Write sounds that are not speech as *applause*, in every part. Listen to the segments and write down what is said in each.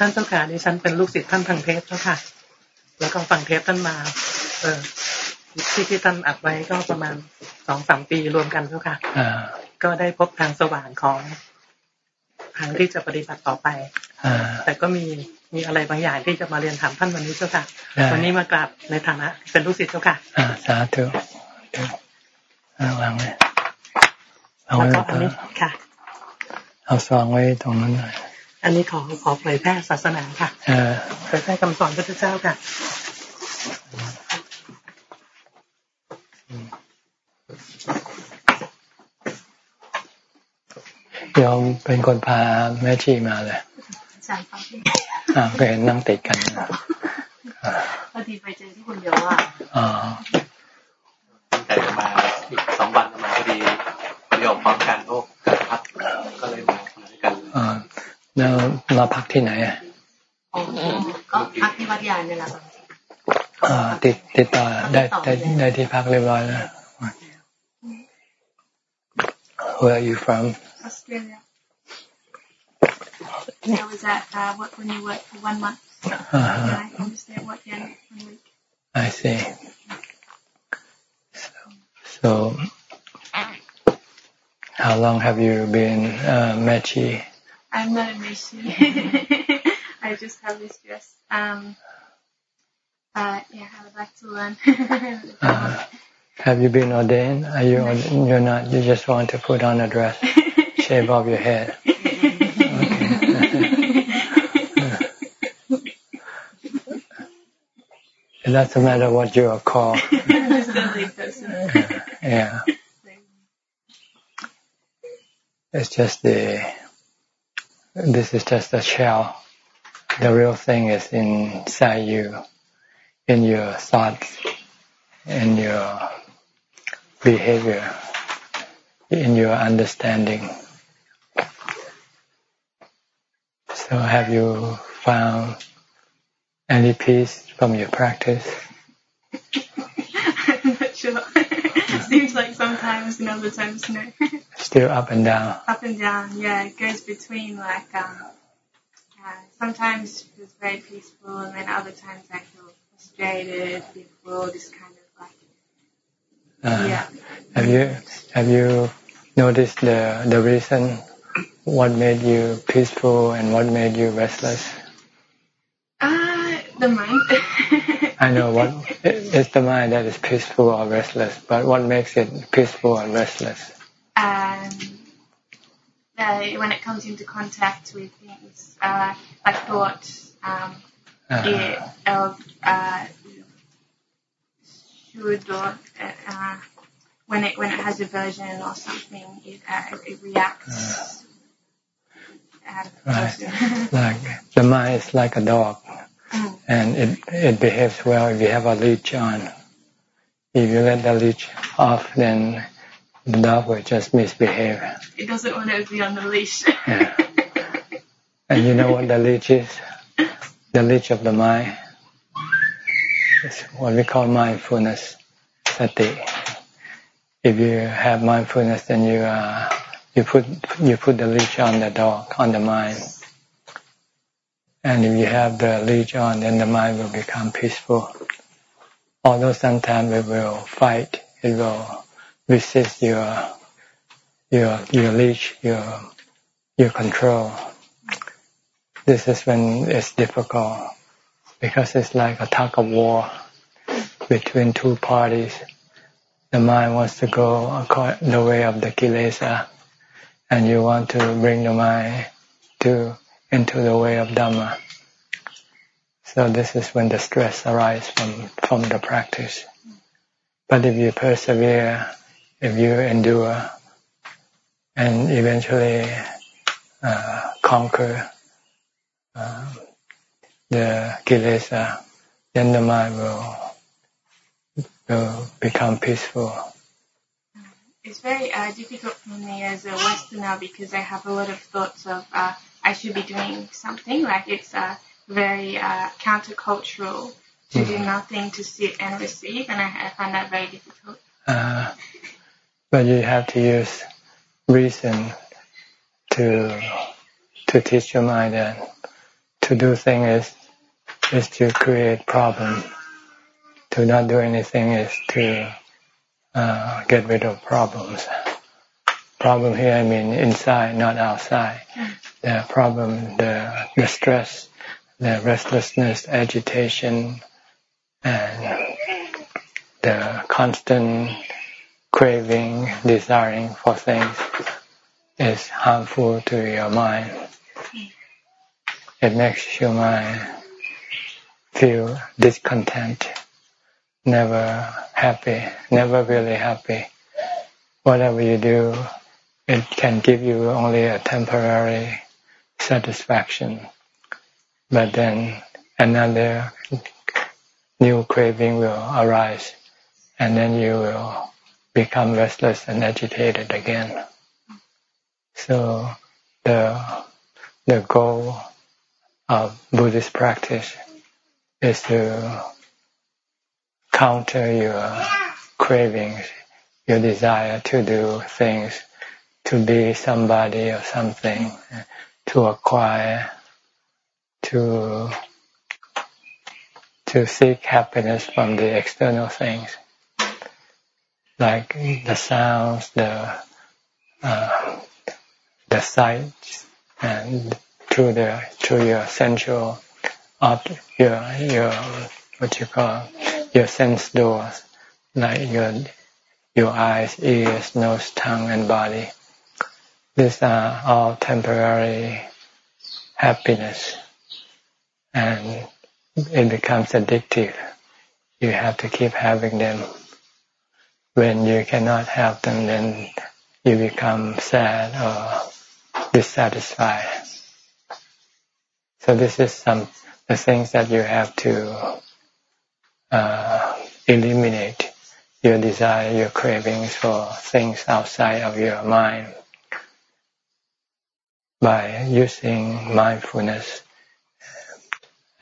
ท่านเจ้าค่ะดิฉันเป็นลูกศิษย์ท่านทางเทปเจ้าค่ะ แล้วก็ฟังเทปท่านมา เออที่ที่ท่านอัดไว้ก็ประมาณสองสามปีรวมกันเจ้าค่ะก็ได้พบทางสว่างของทางที่จะปฏิบัติต่อไปแต่ก็มีมีอะไรบางอย่างที่จะมาเรียนถามท่านวันนี้เจ้าค่ะ วันนี้มากราบในฐานะเป็นลูกศิษย์เจ้าค่ะสาธุวางเลยเอาไว้ตรงนี้ค่ะ เอาซองไว้ตรงนั้นหน่อย อันนี้ขอขอเผยแพร่ศาสนาค่ะเผยแพร่คำสอนพระพุทธเจ้าค่ะยอมเป็นคนพาแม่ชีมาเลยใช่ค่ะอ่าก็เห็นนั่งติดกันพอดีไปเจอที่คุณเยอะอะอ๋อแต่มาอีกสองวันมาพอดีประโยคพร้อมกันพวกการพักก็เลยมาด้วยกันอ่าแล้ว เราพักที่ไหนอะก็พักที่วัดยานนี่แหละอ่าติดติดต่อได้ได้ได้ที่พักเรียบร้อยแล้ว Where are you from? Australia. I was at uh, work when you worked for one month. Uh-huh. I understand what again one week. I see. So, so how long have you been uh, Mechi? I'm not a Mechi. *laughs* I just have this dress. Um, uh, yeah, I would like to learn. uh, *laughs* have you been ordained? Are you? You're not. You just want to put on a dress, *laughs* shave off your head. It doesn't matter what you are called. yeah. It's just the, this is just a shell. The real thing is inside you, in your thoughts, in your behavior, in your understanding. So have you found any peace from your practice? I'm not sure. Sometimes and other times no. *laughs* Still up and down. Up and down, yeah. It goes between like um uh, sometimes it's very peaceful and then other times I feel frustrated, fearful, this kind of like uh, yeah. Have you have you noticed the the reason what made you peaceful and what made you restless? Uh, the mind. *laughs* I know what is the mind that is peaceful or restless, but what makes it peaceful or restless? Um, uh, when it comes into contact with things, uh, like thoughts, um, uh-huh. it, of uh, should or uh, when it when it has aversion or something, it uh, it reacts. Uh, right. *laughs* like the mind is like a dog and it it behaves well if you have a leash on. If you let the leash off, then the dog will just misbehave. It doesn't want to be on the leash. yeah. And you know what the leash is? The leash of the mind. It's what we call mindfulness, sati. If you have mindfulness, then you uh, you put you put the leash on the dog, on the mind and if you have the leech on, then the mind will become peaceful. Although sometimes it will fight, it will resist your your your leech, your your control. This is when it's difficult because it's like a tug of war between two parties. The mind wants to go the way of the kilesa, and you want to bring the mind to into the way of Dhamma. So this is when the stress arises from, from the practice. But if you persevere, if you endure, and eventually uh, conquer uh, the kilesa, then the mind will will become peaceful. It's very uh, difficult for me as a Westerner because I have a lot of thoughts of uh, I should be doing something. Like it's uh, very uh, countercultural to mm. do hmm. nothing, to sit and receive, and I, I find that very difficult. Uh, but you have to use reason to to teach your mind that to do things is is to create problem. To not do anything is to uh, get rid of problems. Problem here, I mean inside, not outside. The problem, the the stress, the restlessness, agitation, and the constant craving, desiring for things is harmful to your mind. It makes your mind feel discontent, never happy, never really happy. Whatever you do, it can give you only a temporary satisfaction. But then another new craving will arise and then you will become restless and agitated again. So the the goal of Buddhist practice is to counter your cravings, your desire to do things, to be somebody or something, to acquire, to to seek happiness from the external things, like the sounds, the uh, the sights, and through the through your sensual your your what you call your sense doors, like your your eyes, ears, nose, tongue, and body. These are all temporary happiness, and it becomes addictive. You have to keep having them. When you cannot have them, then you become sad or dissatisfied. So this is some the things that you have to uh, eliminate your desire, your cravings for things outside of your mind by using mindfulness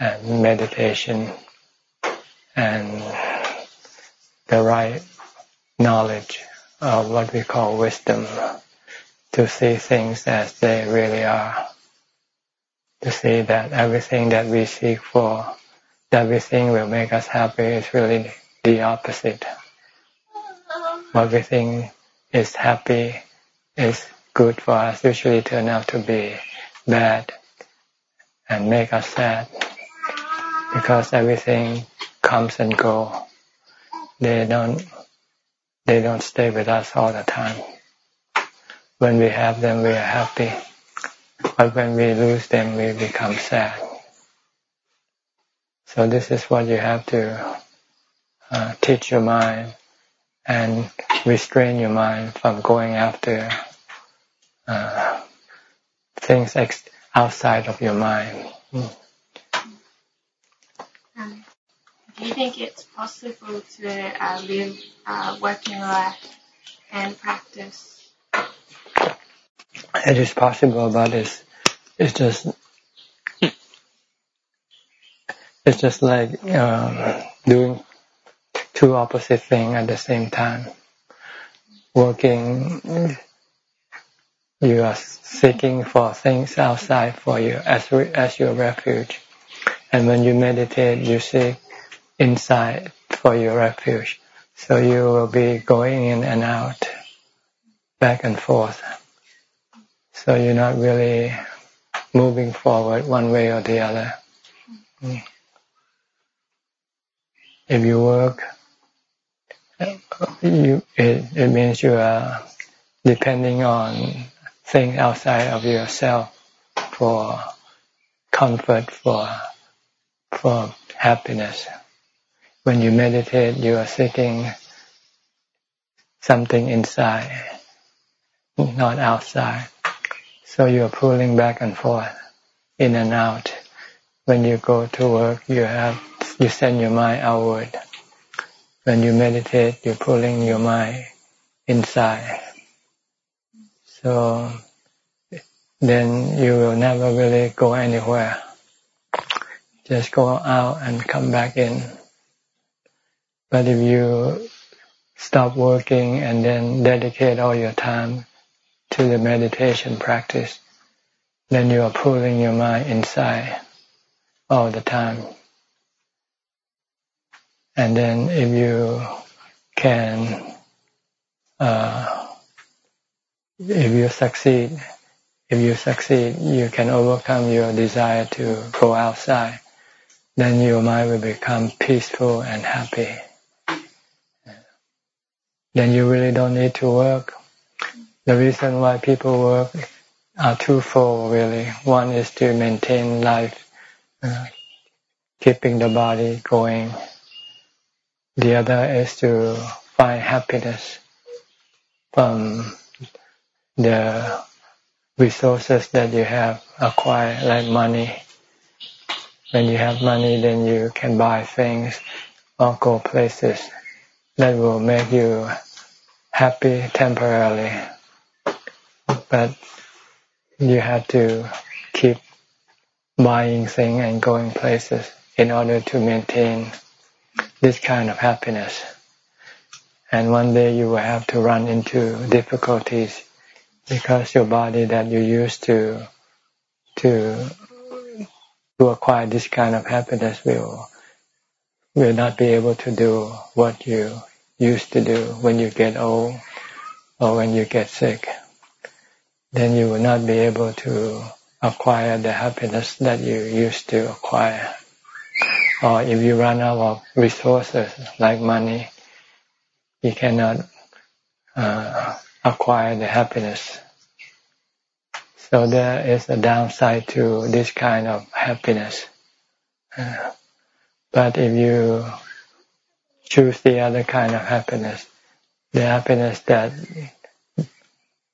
and meditation and the right knowledge of what we call wisdom to see things as they really are to see that everything that we seek for, everything will make us happy is really the opposite. what we think is happy, is good for us, usually turn out to be bad and make us sad because everything comes and go. They don't, they don't stay with us all the time. When we have them, we are happy but when we lose them, we become sad. So this is what you have to uh, teach your mind and restrain your mind from going after uh, things outside of your mind. Mm. Um, do you think it's possible to uh, live uh, working life and practice it is possible, but it's it's just it's just like um, doing two opposite things at the same time. Working, you are seeking for things outside for you as as your refuge, and when you meditate, you seek inside for your refuge. So you will be going in and out, back and forth. So you're not really moving forward one way or the other. Mm. If you work, you, it, it means you are depending on things outside of yourself for comfort, for for happiness. When you meditate, you are seeking something inside, not outside. So you're pulling back and forth, in and out. When you go to work, you have you send your mind outward. When you meditate, you're pulling your mind inside. So then you will never really go anywhere. Just go out and come back in. But if you stop working and then dedicate all your time to the meditation practice, then you are pulling your mind inside all the time. And then if you can, uh, if you succeed, if you succeed, you can overcome your desire to go outside. Then your mind will become peaceful and happy. Then you really don't need to work. The reason why people work are twofold, really. One is to maintain life, uh, keeping the body going. The other is to find happiness from the resources that you have acquired, like money. When you have money, then you can buy things or go places that will make you happy temporarily. But you have to keep buying things and going places in order to maintain this kind of happiness. And one day you will have to run into difficulties because your body that you used to to to acquire this kind of happiness will will not be able to do what you used to do when you get old or when you get sick. Then you will not be able to acquire the happiness that you used to acquire. Or if you run out of resources like money, you cannot uh, acquire the happiness. So there is a downside to this kind of happiness. Uh, but if you choose the other kind of happiness, the happiness that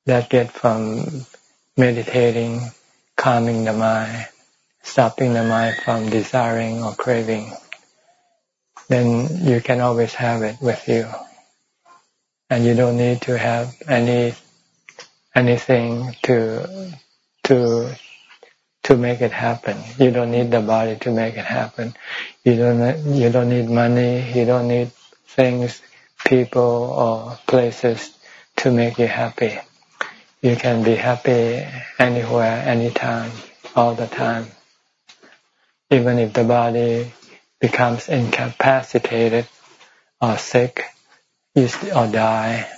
that get from meditating, calming the mind, stopping the mind from desiring or craving, then you can always have it with you and you don't need to have any anything to to to make it happen. You don't need the body to make it happen. You don't you don't need money. You don't need things, people, or places to make you happy. You can be happy anywhere, anytime, all the time. Even if the body becomes incapacitated or sick, you or die,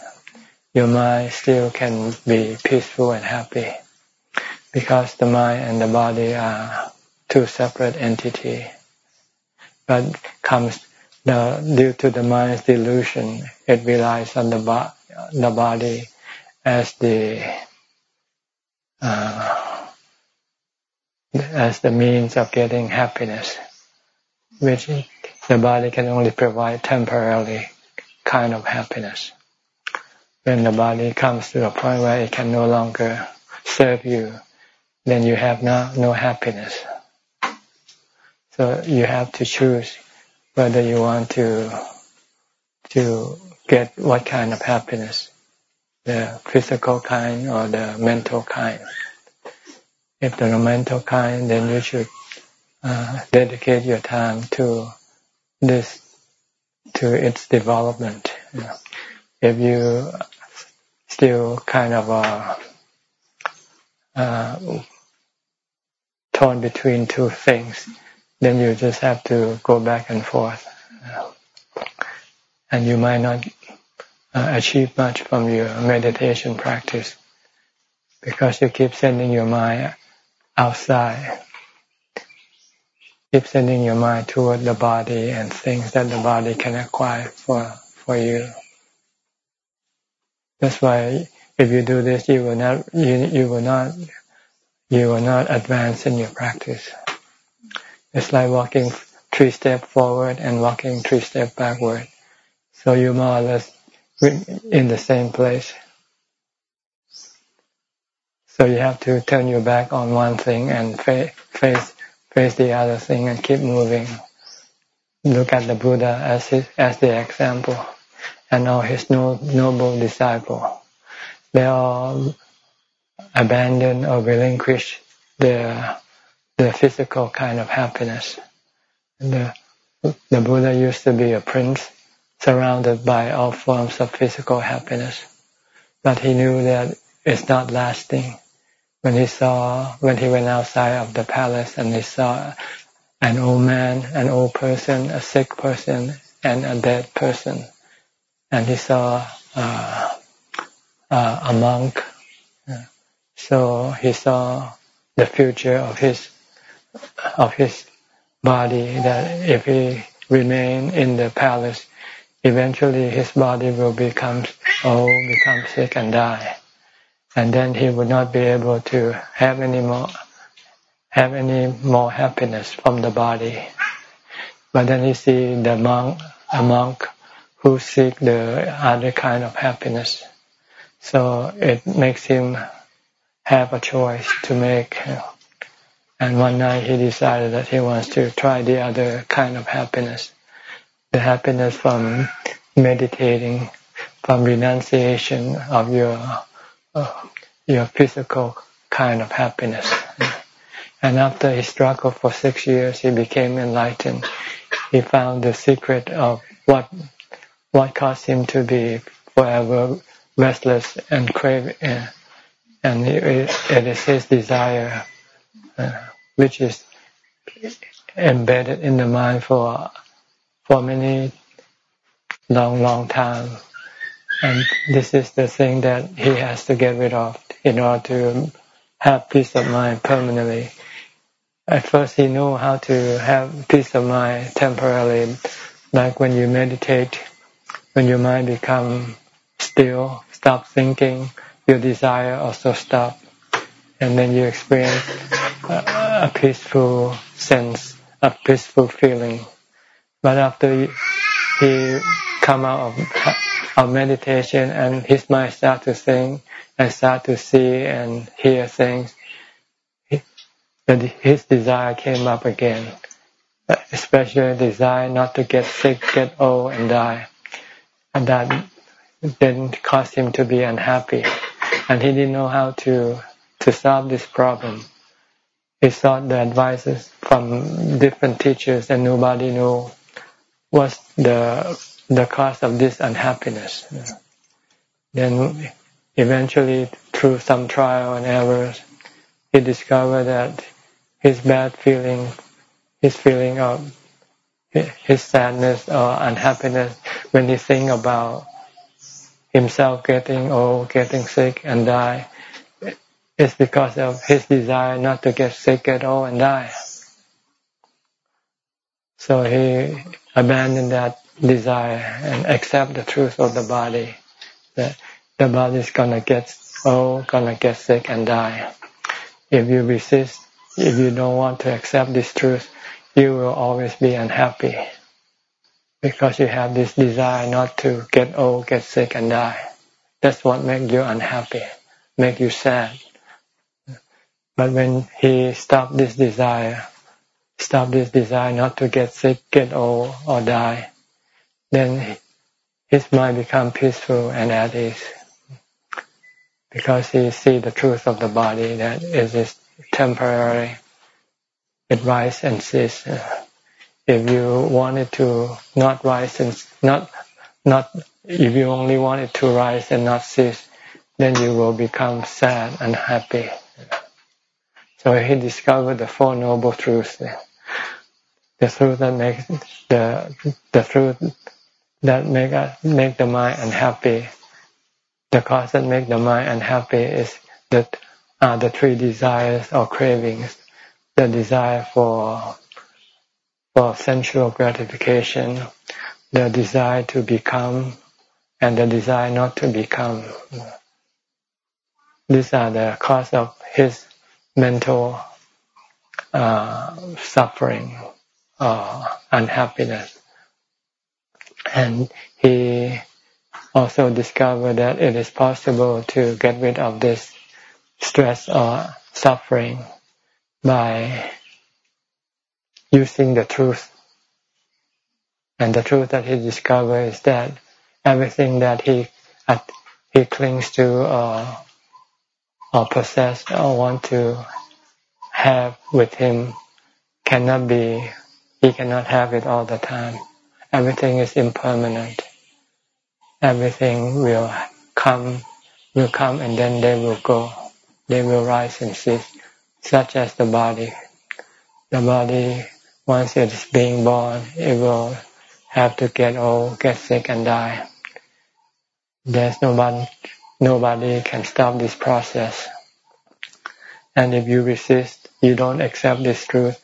your mind still can be peaceful and happy because the mind and the body are two separate entities. But comes the, due to the mind's delusion, it relies on the, bo- the body as the uh, as the means of getting happiness, which the body can only provide temporarily kind of happiness. When the body comes to a point where it can no longer serve you, then you have no, no happiness. So you have to choose whether you want to to get what kind of happiness, the physical kind or the mental kind. If the mental kind, then you should uh, dedicate your time to this to its development. If you still kind of uh, uh, torn between two things, then you just have to go back and forth. And you might not uh, achieve much from your meditation practice because you keep sending your mind outside keep sending your mind toward the body and things that the body can acquire for for you. That's why if you do this, you will not you, you will not you will not advance in your practice. It's like walking three steps forward and walking three steps backward. So you're more or less in the same place. So you have to turn your back on one thing and fa- face face the other thing and keep moving. Look at the Buddha as his, as the example, and all his no, noble disciple. They all abandon or relinquish their the physical kind of happiness. The, the Buddha used to be a prince surrounded by all forms of physical happiness, but he knew that it's not lasting when he saw when he went outside of the palace and he saw an old man, an old person, a sick person, and a dead person. And he saw uh, uh, a monk. So he saw the future of his of his body that if he remain in the palace, eventually his body will become old, become sick, and die, and then he would not be able to have any more have any more happiness from the body. But then he see the monk, a monk who seek the other kind of happiness. So it makes him have a choice to make. And one night he decided that he wants to try the other kind of happiness. The happiness from meditating, from renunciation of your your physical kind of happiness. And after he struggled for six years, he became enlightened. He found the secret of what what caused him to be forever restless and crave, uh, and it, it is his desire, uh, which is embedded in the mind for for many long, long time. And this is the thing that he has to get rid of in order to have peace of mind permanently. At first he knew how to have peace of mind temporarily, like when you meditate, when your mind become still, stop thinking, your desire also stop, and then you experience a, a peaceful sense, a peaceful feeling. But after he come out of, of meditation and his mind start to think and start to see and hear things, that his desire came up again, especially desire not to get sick, get old, and die. And that then caused him to be unhappy. And he didn't know how to, to solve this problem. He sought the advices from different teachers and nobody knew what's the, the cause of this unhappiness. Then eventually through some trial and errors, he discovered that his bad feeling, his feeling of his sadness or unhappiness when he think about himself getting old, getting sick and die, it's because of his desire not to get sick at all and die. So he abandoned that desire and accept the truth of the body, that the body is gonna get old, gonna get sick and die. If you resist if you don't want to accept this truth, you will always be unhappy because you have this desire not to get old, get sick, and die. That's what makes you unhappy, make you sad. But when he stopped this desire, stop this desire not to get sick, get old, or die, then his mind become peaceful and at ease because he see the truth of the body that it is temporary. It rises and ceases. If you wanted to not rise and not not if you only want it to rise and not cease, then you will become sad and happy. So he discovered the Four Noble Truths. The truth that makes the the truth that make us make the mind unhappy. The cause that make the mind unhappy is that uh, the three desires or cravings, the desire for for sensual gratification, the desire to become, and the desire not to become. These are the cause of his mental uh, suffering or unhappiness. And he also discovered that it is possible to get rid of this stress or suffering by using the truth. And the truth that he discovered is that everything that he he clings to or or possess or want to have with him cannot be he cannot have it all the time. Everything is impermanent. Everything will come will come and then they will go they will rise and cease, such as the body. The body once it is being born, it will have to get old, get sick, and die. There's nobody, nobody can stop this process. And if you resist, you don't accept this truth,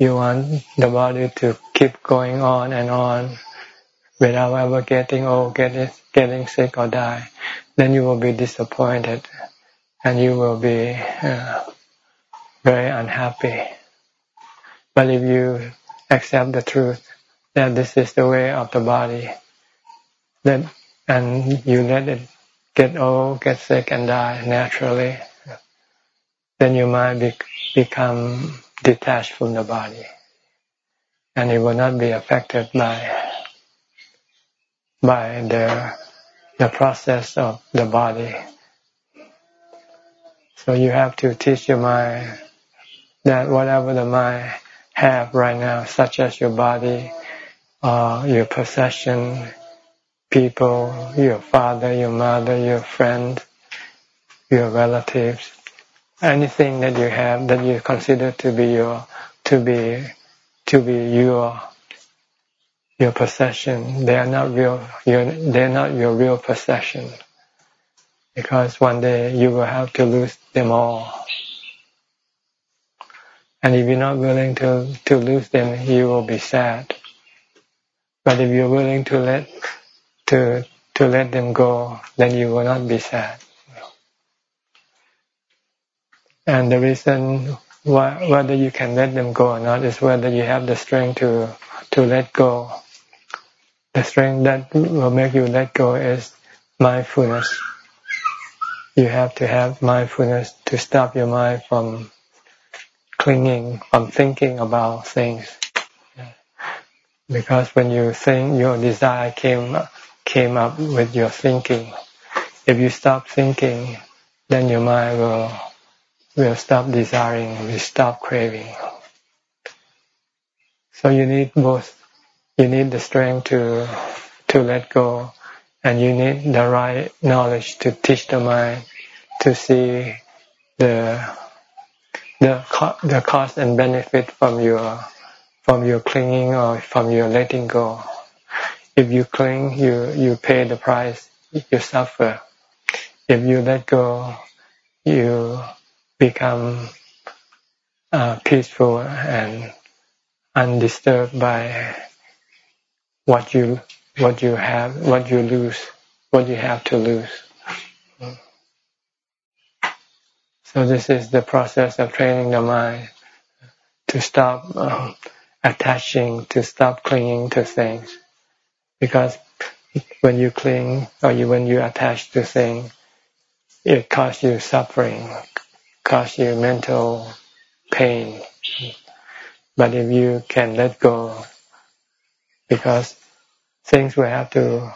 you want the body to keep going on and on without ever getting old, getting, getting sick or die, then you will be disappointed and you will be uh, very unhappy. But if you accept the truth that this is the way of the body, then and you let it get old, get sick, and die naturally, then you might be, become detached from the body, and it will not be affected by by the the process of the body. So you have to teach your mind that whatever the mind have right now, such as your body, uh, your possession, people, your father, your mother, your friend, your relatives, anything that you have that you consider to be your, to be, to be your, your possession. They are not real. They are not your real possession, because one day you will have to lose them all. And if you're not willing to, to lose them, you will be sad. But if you're willing to let to to let them go, then you will not be sad. And the reason why, whether you can let them go or not is whether you have the strength to to let go. The strength that will make you let go is mindfulness. You have to have mindfulness to stop your mind from clinging, from thinking about things. Because when you think, your desire came came up with your thinking. If you stop thinking, then your mind will will stop desiring, will stop craving. So you need both. You need the strength to to let go, and you need the right knowledge to teach the mind to see the the the cost and benefit from your from your clinging or from your letting go. If you cling, you you pay the price. You suffer. If you let go, you become uh, peaceful and undisturbed by what you what you have, what you lose, what you have to lose. So this is the process of training the mind to stop um, attaching, to stop clinging to things. Because when you cling or you, when you attach to things, it causes you suffering, causes you mental pain. But if you can let go, because things will have to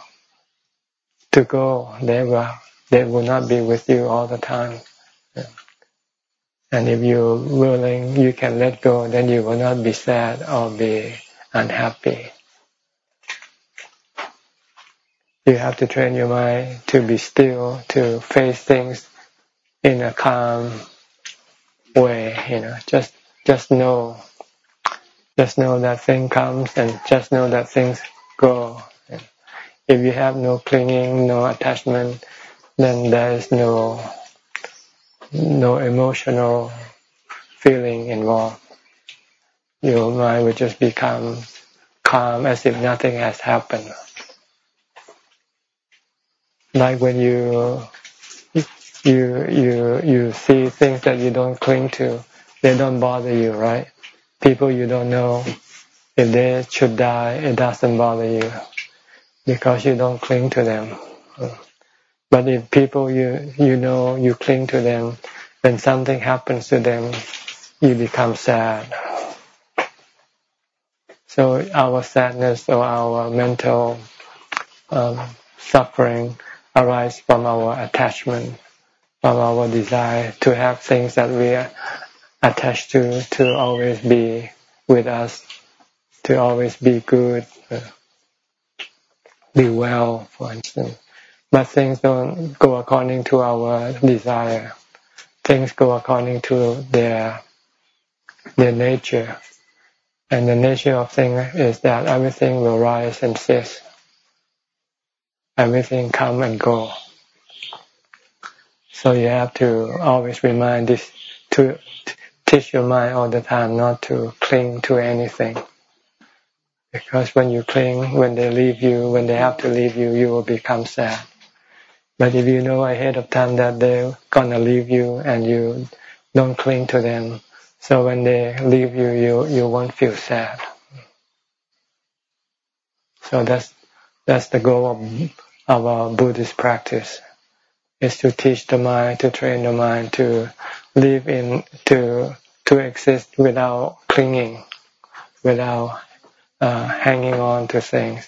to go, they will they will not be with you all the time. And if you're willing, you can let go, then you will not be sad or be unhappy. You have to train your mind to be still, to face things in a calm way, you know, just, just know, just know that thing comes and just know that things go. If you have no clinging, no attachment, then there is no no emotional feeling involved. Your mind will just become calm as if nothing has happened. Like when you you you you see things that you don't cling to, they don't bother you, right? People you don't know, if they should die, it doesn't bother you because you don't cling to them. But if people you you know you cling to them, when something happens to them, you become sad. So our sadness or our mental um, suffering arises from our attachment, from our desire to have things that we are attached to, to always be with us, to always be good, uh, be well, for instance. But things don't go according to our desire. Things go according to their their nature. And the nature of things is that everything will rise and cease. Everything come and go. So you have to always remind this to teach your mind all the time not to cling to anything. Because when you cling, when they leave you, when they have to leave you, you will become sad. But if you know ahead of time that they're gonna leave you and you don't cling to them, so when they leave you, you you won't feel sad. So that's that's the goal of, of our Buddhist practice, is to teach the mind, to train the mind to live in, to to exist without clinging, without uh, hanging on to things.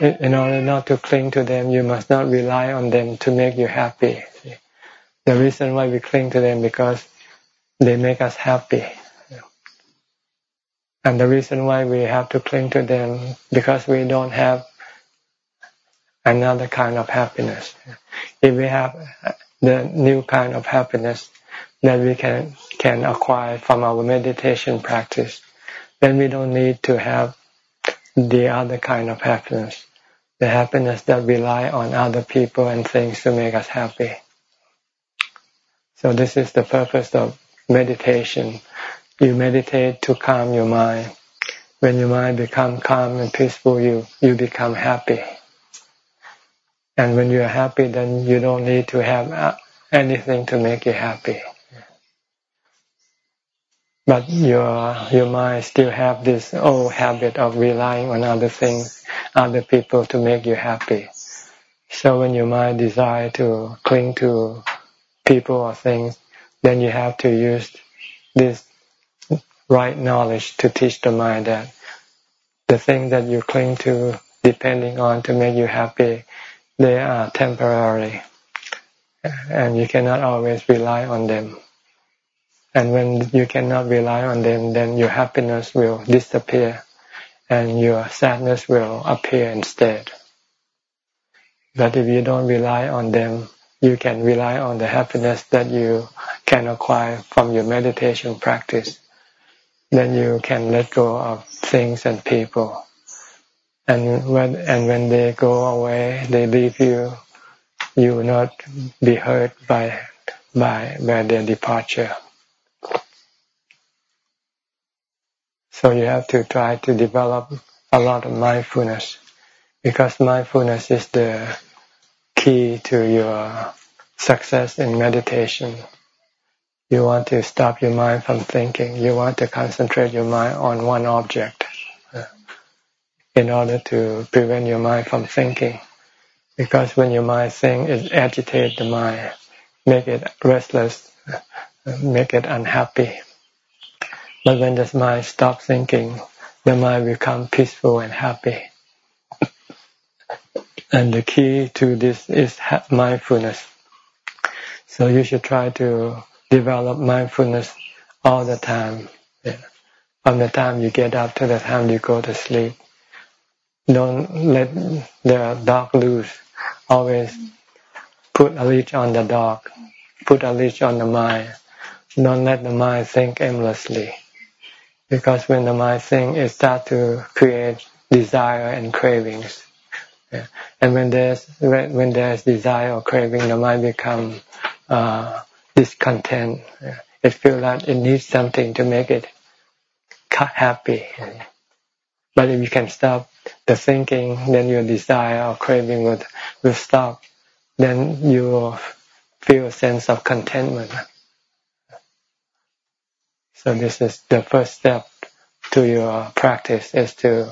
In order not to cling to them, you must not rely on them to make you happy. The reason why we cling to them because they make us happy. And the reason why we have to cling to them because we don't have another kind of happiness. If we have the new kind of happiness that we can can acquire from our meditation practice, then we don't need to have the other kind of happiness, the happiness that rely on other people and things to make us happy. So this is the purpose of meditation. You meditate to calm your mind. When your mind becomes calm and peaceful, you, you become happy. And when you are happy, then you don't need to have uh, anything to make you happy. But your your mind still have this old habit of relying on other things, other people to make you happy. So when your mind desire to cling to people or things, then you have to use this right knowledge to teach the mind that the thing that you cling to, depending on to make you happy, they are temporary, and you cannot always rely on them. And when you cannot rely on them, then your happiness will disappear, and your sadness will appear instead. But if you don't rely on them, you can rely on the happiness that you can acquire from your meditation practice. Then you can let go of things and people. And when and when they go away, they leave you. You will not be hurt by by by their departure. So you have to try to develop a lot of mindfulness, because mindfulness is the key to your success in meditation. You want to stop your mind from thinking. You want to concentrate your mind on one object in order to prevent your mind from thinking. Because when your mind thinks, it agitates the mind, make it restless, make it unhappy. But when the mind stops thinking, the mind becomes peaceful and happy. And the key to this is mindfulness. So you should try to develop mindfulness all the time. Yeah. From the time you get up to the time you go to sleep. Don't let the dog loose. Always put a leash on the dog. Put a leash on the mind. Don't let the mind think aimlessly. Because when the mind thinks, it starts to create desire and cravings. Yeah. And when there's when there's desire or craving, the mind becomes uh, discontent. It feels that it needs something to make it happy. But if you can stop the thinking, then your desire or craving will, will stop. Then you will feel a sense of contentment. So this is the first step to your practice is to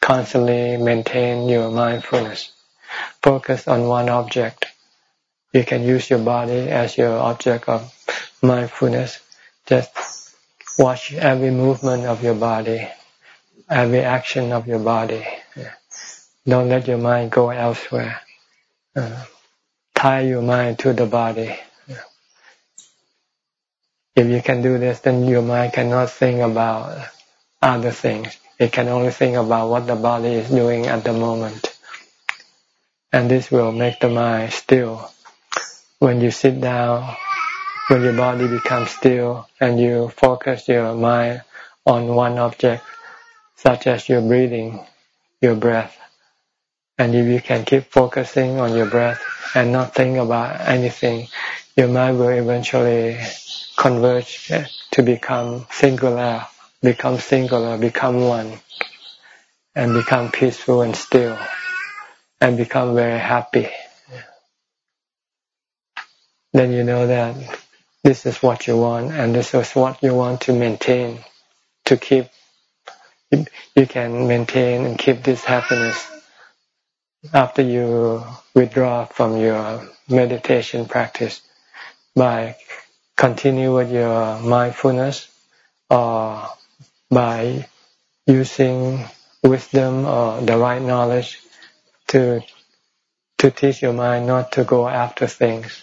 constantly maintain your mindfulness. Focus on one object you can use your body as your object of mindfulness. Just watch every movement of your body, every action of your body. Don't let your mind go elsewhere. Uh, tie your mind to the body. If you can do this, then your mind cannot think about other things. It can only think about what the body is doing at the moment. And this will make the mind still when you sit down, when your body becomes still and you focus your mind on one object, such as your breathing, your breath. And if you can keep focusing on your breath and not think about anything, your mind will eventually converge to become singular, become singular, become one, and become peaceful and still, and become very happy. Then you know that this is what you want, and this is what you want to maintain, to keep. You can maintain and keep this happiness after you withdraw from your meditation practice by continue with your mindfulness or by using wisdom or the right knowledge to to teach your mind not to go after things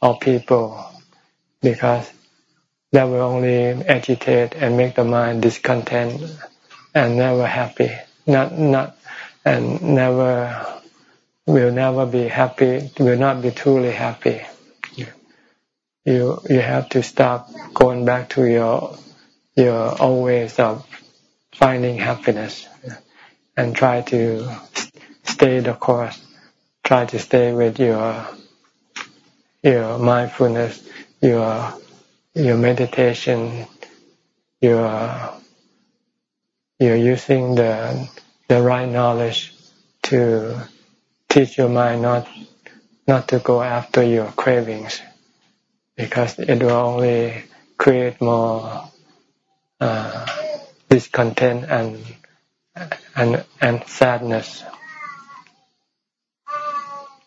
or people because that will only agitate and make the mind discontent and never happy. Not not and never will never be happy will not be truly happy. You you have to stop going back to your your old ways of finding happiness and try to stay the course. Try to stay with your your mindfulness your your meditation your you're using the the right knowledge to teach your mind not not to go after your cravings because it will only create more uh, discontent and and and sadness.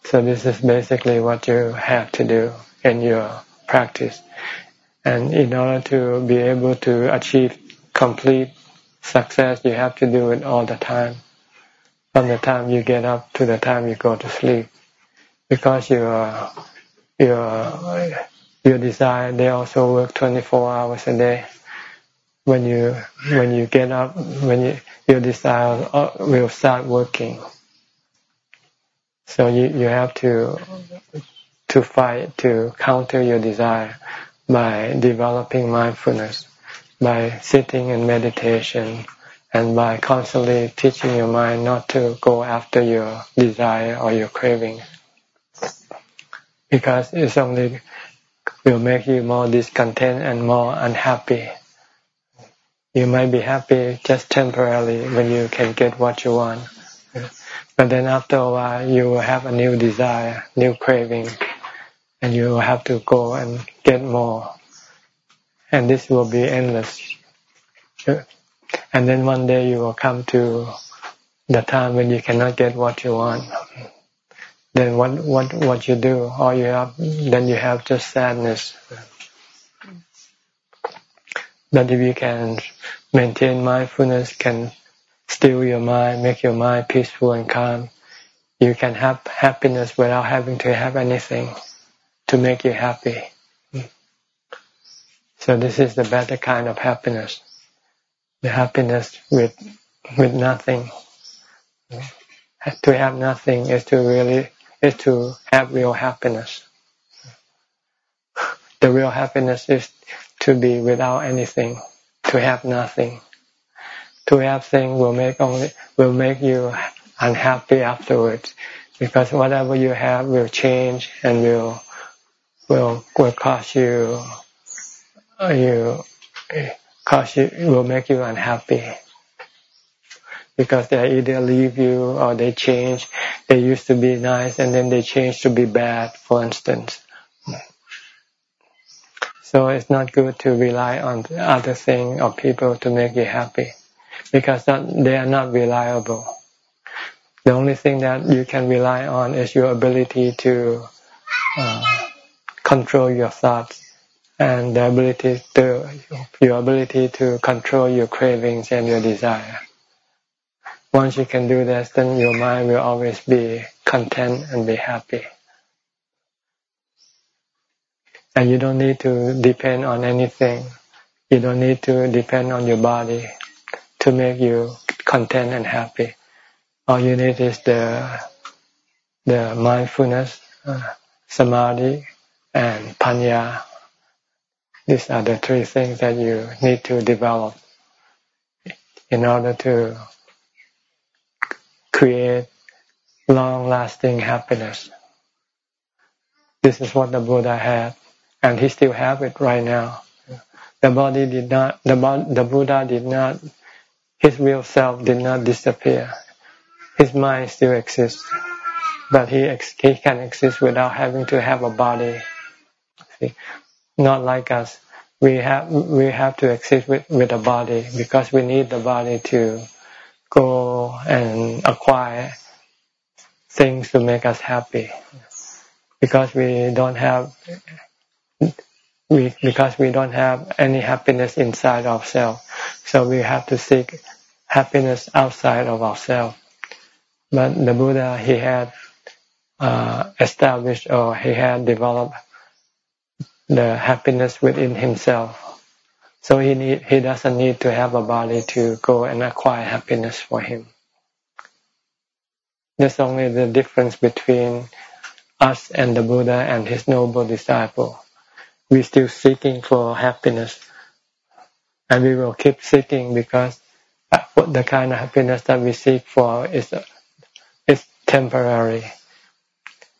So this is basically what you have to do in your practice. And in order to be able to achieve complete success, you have to do it all the time. From the time you get up to the time you go to sleep. Because your, your your desire they also work 24 hours a day when you when you get up when you, your desire uh, will start working so you you have to to fight to counter your desire by developing mindfulness by sitting in meditation and by constantly teaching your mind not to go after your desire or your craving because it's only will make you more discontent and more unhappy. You might be happy just temporarily when you can get what you want. But then after a while you will have a new desire, new craving, and you will have to go and get more. And this will be endless. And then one day you will come to the time when you cannot get what you want. Then what what what you do all you have then you have just sadness. But if you can maintain mindfulness can still your mind make your mind peaceful and calm you can have happiness without having to have anything to make you happy so this is the better kind of happiness the happiness with with nothing to have nothing is to really is to have real happiness. The real happiness is to be without anything, to have nothing. To have things will make only will make you unhappy afterwards, because whatever you have will change and will will will cause you you cause you will make you unhappy because they either leave you or they change. They used to be nice and then they change to be bad, for instance. So it's not good to rely on other things or people to make you happy because they are not reliable. The only thing that you can rely on is your ability to uh, control your thoughts and the ability to your ability to control your cravings and your desire. Once you can do this, then your mind will always be content and be happy. And you don't need to depend on anything. You don't need to depend on your body to make you content and happy. All you need is the the mindfulness, uh, samadhi, and panya. These are the three things that you need to develop in order to create long-lasting happiness. This is what the Buddha had, and he still have it right now. The body did not, the, the Buddha did not, his real self did not disappear. His mind still exists, but he, he can exist without having to have a body. See? Not like us. We have we have to exist with, with a body because we need the body to go and acquire things to make us happy. Because we don't have we because we don't have any happiness inside ourselves, so we have to seek happiness outside of ourselves. But the Buddha, he had uh, established or he had developed the happiness within himself. So he need, he doesn't need to have a body to go and acquire happiness for him. That's only the difference between us and the Buddha and his noble disciple. We're still seeking for happiness, and we will keep seeking because uh, the kind of happiness that we seek for is is temporary.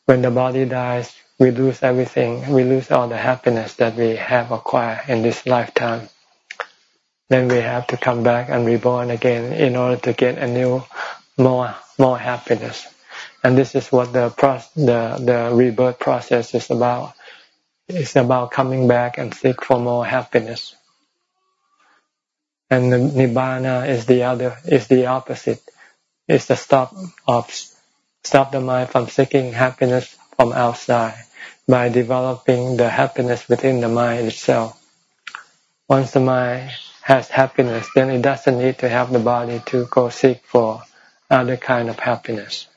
When the body dies, we lose everything. We lose all the happiness that we have acquired in this lifetime. Then we have to come back and reborn again in order to get a new, more, more happiness. And this is what the the the rebirth process is about. It's about coming back and seek for more happiness. And the nibbana is the other, is the opposite. It's the stop of stop the mind from seeking happiness from outside by developing the happiness within the mind itself. Once the mind has happiness, then it doesn't need to have the body to go seek for other kind of happiness.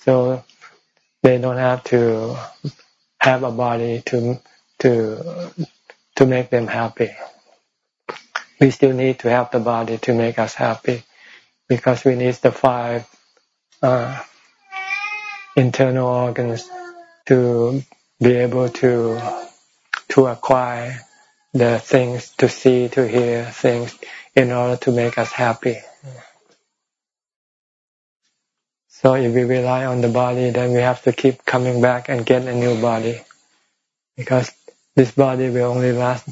So they don't have to have a body to to to make them happy. We still need to have the body to make us happy because we need the five uh, internal organs to be able to to acquire the things to see to hear things in order to make us happy. So if we rely on the body then we have to keep coming back and get a new body. Because this body will only last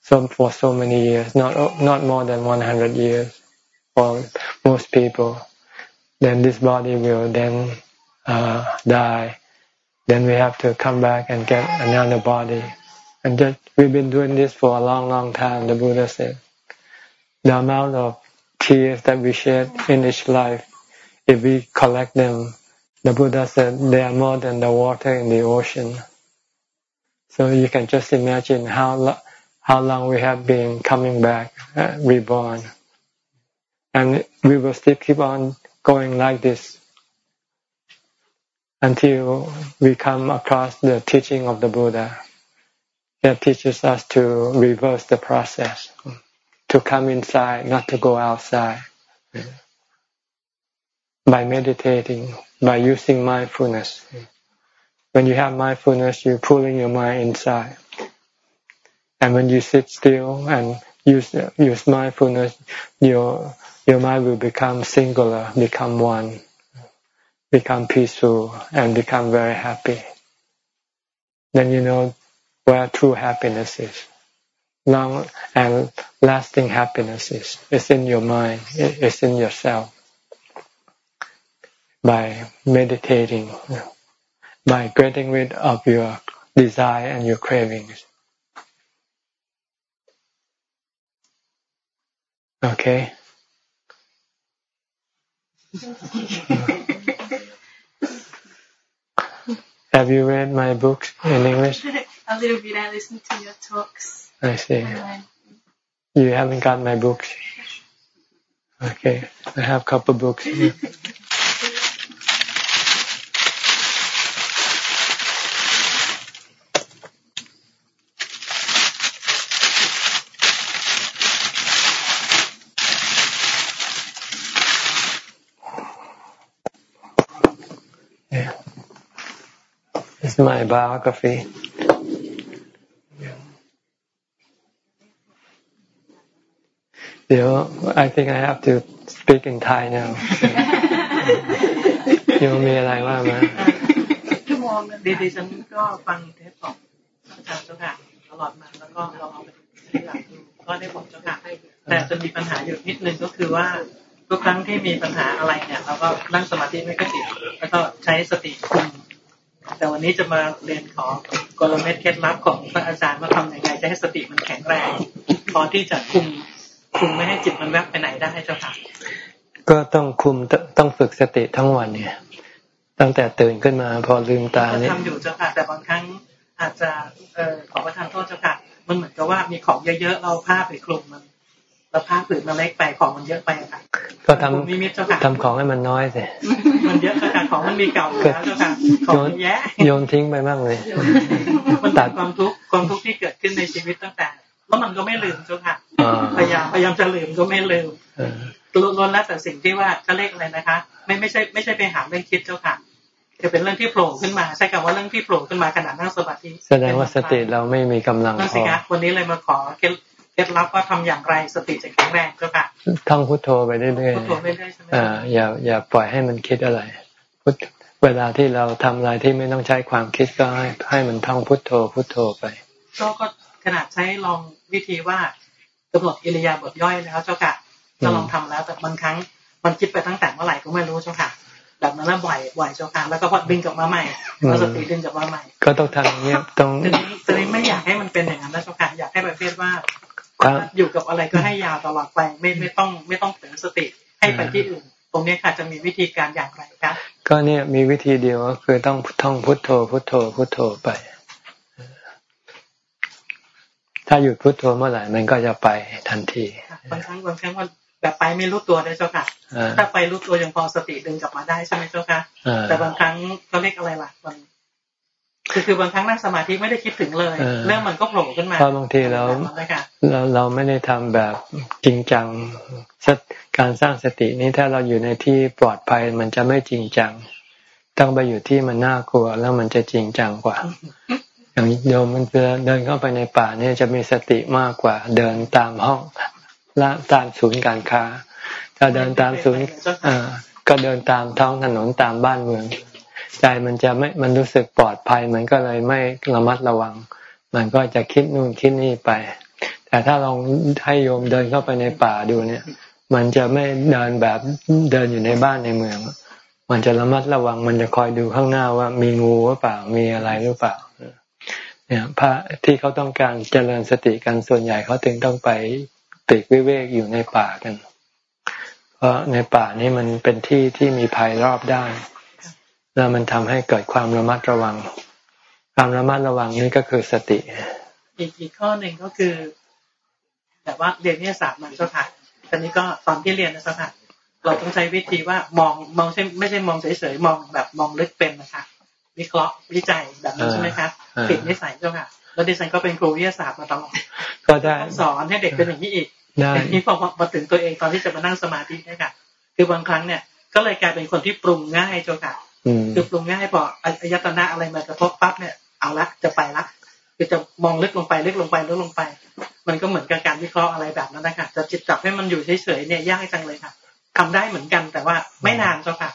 some for so many years not not more than 100 years for most people. Then this body will then uh, die then we have to come back and get another body. And we've been doing this for a long, long time, the Buddha said. The amount of tears that we shed in each life, if we collect them, the Buddha said they are more than the water in the ocean. So you can just imagine how how long we have been coming back, uh, reborn, and we will still keep on going like this until we come across the teaching of the Buddha that teaches us to reverse the process, to come inside, not to go outside. By meditating, by using mindfulness. When you have mindfulness, you're pulling your mind inside. And when you sit still and use use mindfulness, your your mind will become singular, become one become peaceful and become very happy, then you know where true happiness is. Long and lasting happiness is. It's in your mind. It's in yourself. By meditating, by getting rid of your desire and your cravings. Okay? *laughs* Have you read my books in English? *laughs* a little bit. I listened to your talks. I see. You haven't got my books? *laughs* Okay. I have a couple books. *laughs* It's my biography. เดี๋ยว I think I have to speak in Thai now โยมมีอะไรว่ามาชั่วโมงดีดีฉันก็ฟังเทปของอาจารย์เจ้าค่ะตลอดมาแล้วก็เราเอาไปที่หลักดูก็ได้บอกเจ้าค่ะแต่จะมีปัญหาอยู่นิดนึงก็คือว่าทุกครั้งที่มีปัญหาอะไรเนี่ยเราก็นั่งสมาธิไม่ค่อยติดแล้วก็ใช้สติคุม แต่วันนี้จะมาเรียนขอกลเม็ดเคล็ดลับของพระอาจารย์ว่าทำยังไงจะให้สติมันแข็งแรง พอที่จะคุมคุมไม่ให้จิตมันแวบไปไหนได้เจ้าค่ะก็ต้องคุมต้องฝึกสติทั้งวันเนี่ย ตั้งแต่ตื่นขึ้นมาพอลืมตาเนี่ยทำอยู่เจ้าค่ะแต่บางครั้งอาจจะเอ่อขอประทานโทษเจ้าค่ะมันเหมือนกับว่ามีของเยอะๆเราผ้าไปคลุมมัน เราผ้าผืนมันเล็กไปของมันเยอะไปค่ะก็ทำทำของให้มันน้อยสิมันเยอะเจ้าค่ะของมันมีเก่าอยู่แล้วเจ้าค่ะของแย่โยนทิ้งไปบ้างเลยมันตัดความทุกข์ความทุกข์ที่เกิดขึ้นในชีวิตตั้งแต่แล้วมันก็ไม่ลืมเจ้าค่ะพยายามพยายามจะลืมก็ไม่ลืมล้วนแล้วแต่สิ่งที่ว่าจะเลขอะไรนะคะ ไม่ไม่ใช่ไม่ใช่ไปหาเรื่องคิดเจ้าค่ะจะเป็นเรื่องที่โผล่ขึ้นมาใช่คำว่าเรื่องที่โผล่ขึ้นมาขนาดนั่งสมาธิแสดงว่าสติเราไม่มีกำลังพอสิคะวันนี้เลยมาขอ เคล็ดลับว่าทำอย่างไรสติจะแข็งแรงเจ้าค่ะท่องพุทโธไปเรื่อยๆพุทโธไปเรื่อยๆใช่ไหมอ่าอย่าอย่าปล่อยให้มันคิดอะไรพุทเวลาที่เราทำอะไรที่ไม่ต้องใช้ความคิดก็ให้ให้มันท่องพุทโธพุทโธไปก็ก็ขนาดใช้ลองวิธีว่ากำหนดอิริยาบถย่อยแล้วเจ้าค่ะจะลองทำแล้วแต่บางครั้งมันคิดไปตั้งแต่เมื่อไหร่ก็ไม่รู้เจ้าค่ะแบบนั้นแล้วบ่อยบ่อยเจ้าค่ะแล้วก็พอดึงกลับมาใหม่แล้วสติดึงกลับมาใหม่ ก็ต้องทำเนี้ยต้องจะนี้ไม่อยากให้มันเป็นอย่างนั้นนะเจ้าค่ะอยากให้ประเภทว่า อยู่กับอะไรก็ให้ยาวตลอดไปไม่ไม่ต้องไม่ต้องเผลอสติให้ไปที่อื่น ตรงนี้ค่ะจะมีวิธีการอย่างไรครับก็เนี่ยมีวิธีเดียวก็คือต้องท่องพุทโธ พุทโธ พุทโธไป ถ้าหยุดพุทโธเมื่อไหร่มันก็จะไปทันทีบางครั้งบางครั้งมันแบบไปไม่รู้ตัวได้เจ้าค่ะ ถ้าไปรู้ตัวยังพอสติดึงกลับมาได้ใช่ไหมเจ้าค่ะ แต่บางครั้งก็เรียกอะไรล่ะมัน คือคือบางครั้งนั่งสมาธิไม่ได้คิดถึงเลย เรื่องมันก็โผล่ขึ้นมาเพราะบางทีเราเราเราไม่ได้ทำแบบจริงจังการสร้างสตินี้ถ้าเราอยู่ในที่ปลอดภัยมันจะไม่จริงจัง ต้องไปอยู่ที่มันน่ากลัวแล้วมันจะจริงจังกว่า อย่างโยมมันเดินเข้าไปในป่าเนี่ยจะมีสติมากกว่า เดินตามห้องละตามศูนย์การค้า ถ้าเดินตามศูนย์ก็เดินตามท้องถนนตามบ้านเมือง ใจมันจะไม่มันรู้สึกปลอดภัย มันก็เลยไม่ระมัดระวัง มันก็จะคิดนู่นคิดนี่ไป แต่ถ้าลองให้โยมเดินเข้าไปในป่าดูเนี่ย มันจะไม่เดินแบบเดินอยู่ในบ้านในเมือง มันจะระมัดระวัง มันจะคอยดูข้างหน้าว่ามีงูหรือเปล่ามีอะไรหรือเปล่าเนี่ยพระที่เขาต้องการเจริญสติกันส่วนใหญ่เขาถึงต้องไปติกวิเวกอยู่ในป่ากัน เพราะในป่านี้มันเป็นที่ที่มีภัยรอบด้าน แล้วมันทำให้เกิดความระมัดระวัง ความระมัดระวังนี่ก็คือสติ อีกอีกข้อหนึ่งก็คือ แต่ว่าเรียนนิยศาสตร์มันก็ค่ะตอนนี้ก็ตอนที่เรียนนะค่ะเราต้องใช้วิธีว่ามองมองใช่ไม่ใช่มองเฉยๆมองแบบมองลึกเป็นนะคะวิเคราะห์วิจัยแบบนั้นใช่ไหมคะปิดนิสัยเจ้าค่ะแล้วดิฉันก็เป็นครูวิทยาศาสตร์มาตลอดก็ได้สอนให้เด็กเป็นอย่างนี้อีกได้นี่พอมาถึงตัวเองตอนที่จะมานั่งสมาธิเนี่ยค่ะ คือบางครั้งเนี่ย ก็เลยกลายเป็นคนที่ปรุงง่ายเจ้าค่ะ คือปรุงง่ายพออายตนะอะไรมากระทบปั๊บเนี่ยเอาละจะไปละคือจะมองลึกลงไปลึกลงไปลึกลงไป มันก็เหมือนกับการวิเคราะห์อะไรแบบนั้นนะคะจะจิตจับให้มันอยู่เฉยๆเนี่ยยากจังเลยค่ะทำได้เหมือนกันแต่ว่าไม่นานเจ้าค่ะ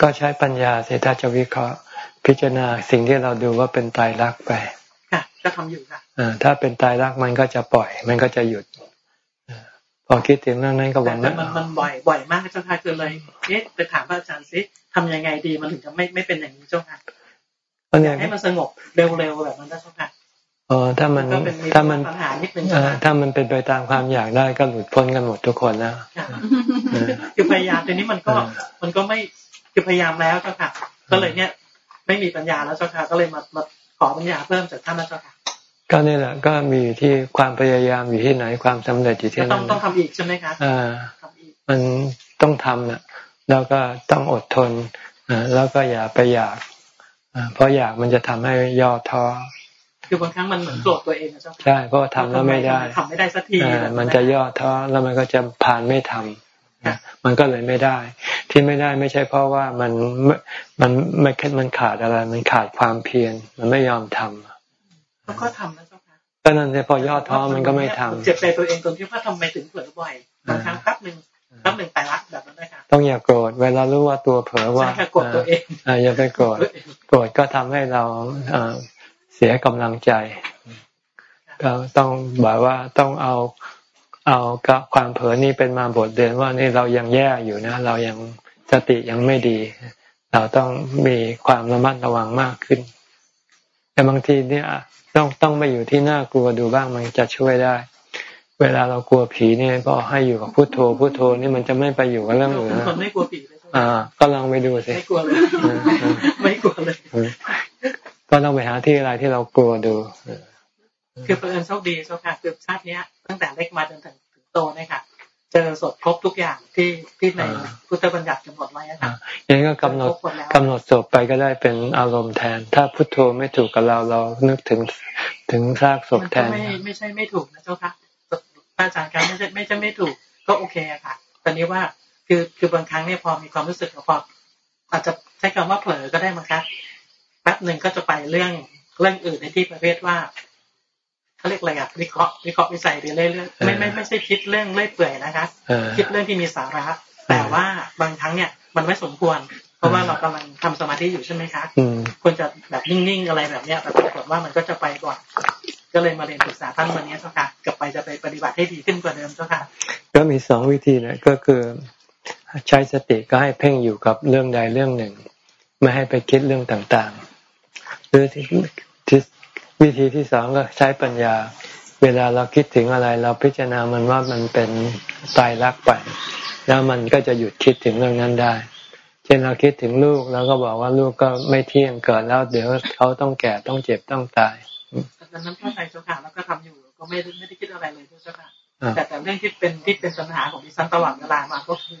ก็ใช้ปัญญาเสียถ้าจะวิเคราะห์ พิจารณาสิ่งที่เราดูว่าเป็นตายรักไป ค่ะก็ทำอยู่ค่ะอ่าถ้าเป็นตายรักมันก็จะปล่อย มันก็จะหยุด พอคิดถึงเรื่องนั้นก็วันนั้นมันมันบ่อยบ่อยมากเจ้าค่ะคือเลยเอ๊ะไปถามพระอาจารย์ซิทำยังไงดีมันถึงจะไม่ไม่เป็นอย่างนี้เจ้าค่ะอยากให้มันสงบเร็วๆแบบนั้นเจ้าค่ะอ๋อถ้ามันถ้ามันถ้ามันเป็นไปตามความอยากได้ก็หลุดพ้นกันหมดทุกคนแล้วคือพยายามทีนี้มันก็มันก็ไม่คือพยายามแล้วเจ้าค่ะ ก็เลยเนี่ย ไม่มีปัญญาแล้วเจ้าค่ะก็เลยมามาขอปัญญาเพิ่มจากท่านนะเจ้าค่ะ ก็นี่แหละก็มีที่ความพยายามอยู่ที่ไหนความสำเร็จอยู่ที่นั่นต้องต้องทำอีกใช่ไหมคะอ่ามันต้องทำนะแล้วก็ต้องอดทนแล้วก็อย่าไปอยากเพราะอยากมันจะทำให้ย่อท้อคือบางครั้งมันเหมือนโกรธตัวเองนะเจ้าใช่เพราะทำแล้วไม่ได้ทำไม่ได้สักทีมันจะย่อท้อแล้วมันก็จะผ่านไม่ทำมันก็เลยไม่ได้ ที่ไม่ได้ไม่ใช่เพราะว่ามันมันไม่แค่มันขาดอะไร มันขาดความเพียรมันไม่ยอมทำ แล้วก็ทำนะเจ้าค่ะก็นั่นเลยพอย่อท้อมันก็ไม่ทำเจ็บใจตัวเองตรงที่ว่าทำไมถึงเผลอบ่อยบางครั้งแป๊บหนึ่งแป๊บหนึ่งแต่ละแบบนั้นนะคะต้องอย่าโกรธเวลารู้ว่าตัวเผลอว่าโกรธตัวเองอย่าไปโกรธโกรธก็ทำให้เราเสียกำลังใจ ก็ต้องบอกว่าต้องเอาเอากับความเผลอนี่เป็นมาบทเรียนว่านี่เรายังแย่อยู่นะ เรายังสติยังไม่ดี เราต้องมีความระมัดระวังมากขึ้น แต่บางทีเนี่ย ต้องต้องไปอยู่ที่น่ากลัวดูบ้างมันจะช่วยได้ เวลาเรากลัวผีเนี่ยก็ให้อยู่กับพุโทโธพุโทโธนี่มันจะไม่ไปอยู่กับเรื่องอื่นนะคนไม่กลัวผีอ่า ก็ลองไปดูสิไม่กลัวเลยไม่กลัวเลยก็ต้องไปหาที่อะไรที่เรากลัวดูคือเพื่อนโชคดีโชคค่ะคือชาติเนี้ยตั้งแต่เล็กมาจนถึงโตเนี่ยค่ะ เจอศพครบทุกอย่างที่ที่ในพุทธบัญญัติกำหนดไว้ค่ะอย่างนี้ก็กำหนดกำหนดศพไปก็ได้เป็นอารมณ์แทน ถ้าพุทโธไม่ถูกกับเราเรานึกถึงถึงซากศพแทนไม่ไม่ใช่ไม่ถูกนะเจ้าค่ะอาจารย์การไม่ใช่ไม่ใช่ไม่ถูกก็โอเคอะค่ะตอนนี้ว่าคือคือบางครั้งเนี่ยพอมีความรู้สึกพออาจจะใช้คำว่าเผลอก็ได้มั้งคะแป๊บหนึ่งก็จะไปเรื่องเรื่องอื่นในที่ประเภทว่า เขาเรียกอะไรอะวิเคราะห์วิเคราะห์วิจัยไปเรื่อยๆไม่ไม่ไม่ใช่คิดเรื่องเลื่อยเปื่อยนะคะคิดเรื่องที่มีสาระ แต่ว่าบางครั้งเนี่ยมันไม่สมควร เพราะว่าเรากำลังทำสมาธิอยู่ใช่ไหมคะควรจะแบบนิ่งๆอะไรแบบเนี้ยแต่ปรากฏว่ามันก็จะไปก่อนก็เลยมาเรียนปรึกษาท่านวันนี้เจ้าค่ะกลับไปจะไปปฏิบัติให้ดีขึ้นกว่าเดิมเจ้าค่ะ ก็มีสองวิธีนะก็คือใช้สติก็ให้เพ่งอยู่กับเรื่องใดเรื่องหนึ่ง ไม่ให้ไปคิดเรื่องต่างๆ หรือที่ วิธีที่สองก็ใช้ปัญญา เวลาเราคิดถึงอะไร เราพิจารณามันว่ามันเป็นตายรักไป แล้วมันก็จะหยุดคิดถึงเรื่องนั้นได้ เช่นเราคิดถึงลูกแล้วก็บอกว่าลูกก็ไม่เที่ยงเกิดแล้ว เดี๋ยวเขาต้องแก่ต้องเจ็บต้องตายตอนนั้นเข้าใจเจ้าค่ะแล้วก็ทำอยู่ก็ไม่ไม่ได้คิดอะไรเลยเจ้าค่ะแต่แต่เรื่องที่เป็นที่เป็นปัญหาของดิฉันตลอดเวลามาก็คือ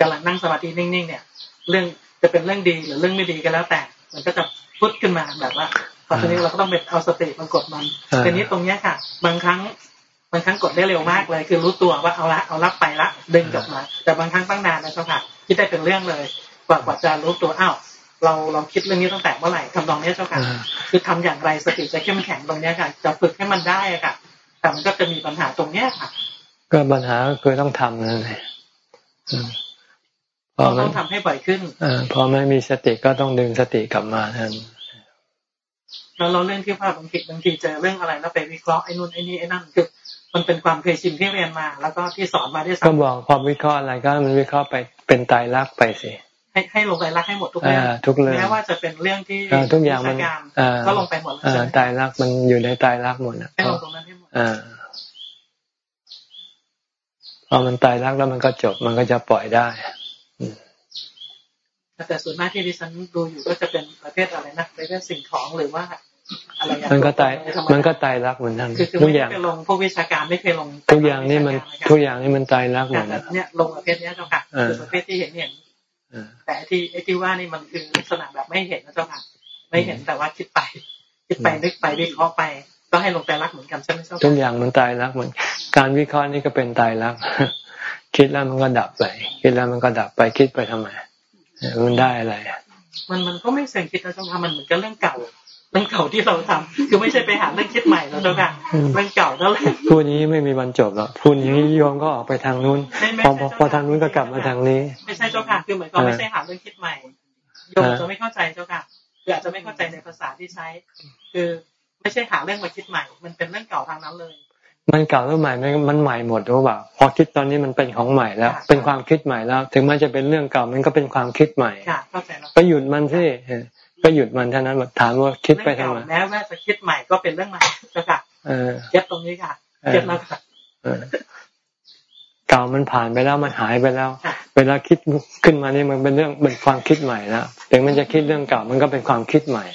กำลังนั่งสมาธินิ่งๆเนี่ย เรื่องจะเป็นเรื่องดีหรือเรื่องไม่ดีก็แล้วแต่ มันก็จะพุทขึ้นมาแบบว่า พอทีนี้เราก็ต้องเป็นเอาสติมันกดมันทีนี้ตรงเนี้ยค่ะ บางครั้งบางครั้งกดได้เร็วมากเลย คือรู้ตัวว่าเอาละเอารับไปละดึงกลับมา แต่บางครั้งตั้งนานนะเจ้าค่ะคิดได้เป็นเรื่องเลยกว่ากว่าจะรู้ตัวอ้าวเราเราคิดเรื่องนี้ตั้งแต่เมื่อไหร่ทำตรงนี้เจ้าค่ะ คือทำอย่างไรสติจะเข้มแข็งตรงนี้ค่ะ จะฝึกให้มันได้ค่ะ แต่มันก็จะมีปัญหาตรงเนี้ยค่ะ ก็ปัญหาคือต้องทำนั่นแหละพอต้องทำให้บ่อยขึ้นอพอไม่มีสติก็ต้องดึงสติกลับมาท่าน แล้วเราเรื่องที่ว่าบางทีบางทีเจอเรื่องอะไรแล้วไปวิเคราะห์ไอ้นู่นไอ้นี่ไอ้นั่นคือมันเป็นความเคยชินที่เรียนมา แล้วก็ที่สอนมาด้วยซ้ำก็บอกความวิเคราะห์อะไรก็มันวิเคราะห์ไปเป็นตายรักไปสิให้ให้ลงไปรักให้หมดทุกเรื่องทุกเรื่องแม้ว่าจะเป็นเรื่องที่ทุกอย่างมันก็ลงไปหมดตายรักมันอยู่ในตายรักหมดให้ลงตรงนั้นให้หมดพอมันตายรักแล้วมันก็จบมันก็จะปล่อยได้แต่ส่วนมากที่ดิฉันดูอยู่ก็จะเป็นประเภทอะไรนะประเภทสิ่งของหรือว่า มันก็ตายมันก็ตายรักเหมือนกันทุกอย่างลงพวกวิชาการไม่เคยลงทุกอย่างนี่มันทุกอย่างนี่มันตายรักหมดเนี่ยลงประเภทนี้เจ้าค่ะคือประเภทที่เห็นเห็นแต่ที่ไอ้ที่ว่านี่มันคือลักษณะแบบไม่เห็นนะเจ้าค่ะไม่เห็นแต่ว่าคิดไป คิดไปนึกไปวิเคราะห์ไป ก็ให้ลงตายรักเหมือนกันใช่ไหมเจ้าทุกอย่างมันตายรักเหมือนการวิเคราะห์นี่ก็เป็นตายรักคิดแล้วมันก็ดับไป คิดแล้วมันก็ดับไปคิดไปทำไมมันได้อะไรมันมันก็ไม่เสี่ยงคิดนะเจ้าค่ะมันเหมือนกับเรื่องเก่า เรื่องเก่าที่เราทำคือไม่ใช่ไปหาเรื่องคิดใหม่แล้วเจ้าค่ะเรื่องเก่าเท่าไหร่พูดนี้ไม่มีวันจบหรอกพูดอย่างนี้โยมก็ออกไปทางนู้นพอพอทางนู้นก็กลับมาทางนี้ ไม่ใช่เจ้าค่ะคือเหมือนก็ไม่ใช่หาเรื่องคิดใหม่โยมจะไม่เข้าใจเจ้าค่ะคืออาจจะไม่เข้าใจในภาษาที่ใช้ คือไม่ใช่หาเรื่องมาคิดใหม่ มันเป็นเรื่องเก่าทางนั้นเลย มันเก่าหรือใหม่มันใหม่หมดหรือเปล่าพอคิดตอนนี้มันเป็นของใหม่แล้ว เป็นความคิดใหม่แล้ว ถึงมันจะเป็นเรื่องเก่ามันก็เป็นความคิดใหม่ก็หยุดมันสิ ก็หยุดมันเท่านั้นถามว่าคิดไปทำไมแม้ว่าจะคิดใหม่ก็เป็นเรื่องใหม่ก็ค่ะเก็บตรงนี้ค่ะเก็บแล้วค่ะเก่ามันผ่านไปแล้วมันหายไปแล้ว เวลาคิดขึ้นมานี่มันเป็นเรื่องเป็นความคิดใหม่แล้วถึงมันจะคิดเรื่องเก่ามันก็เป็นความคิดใหม่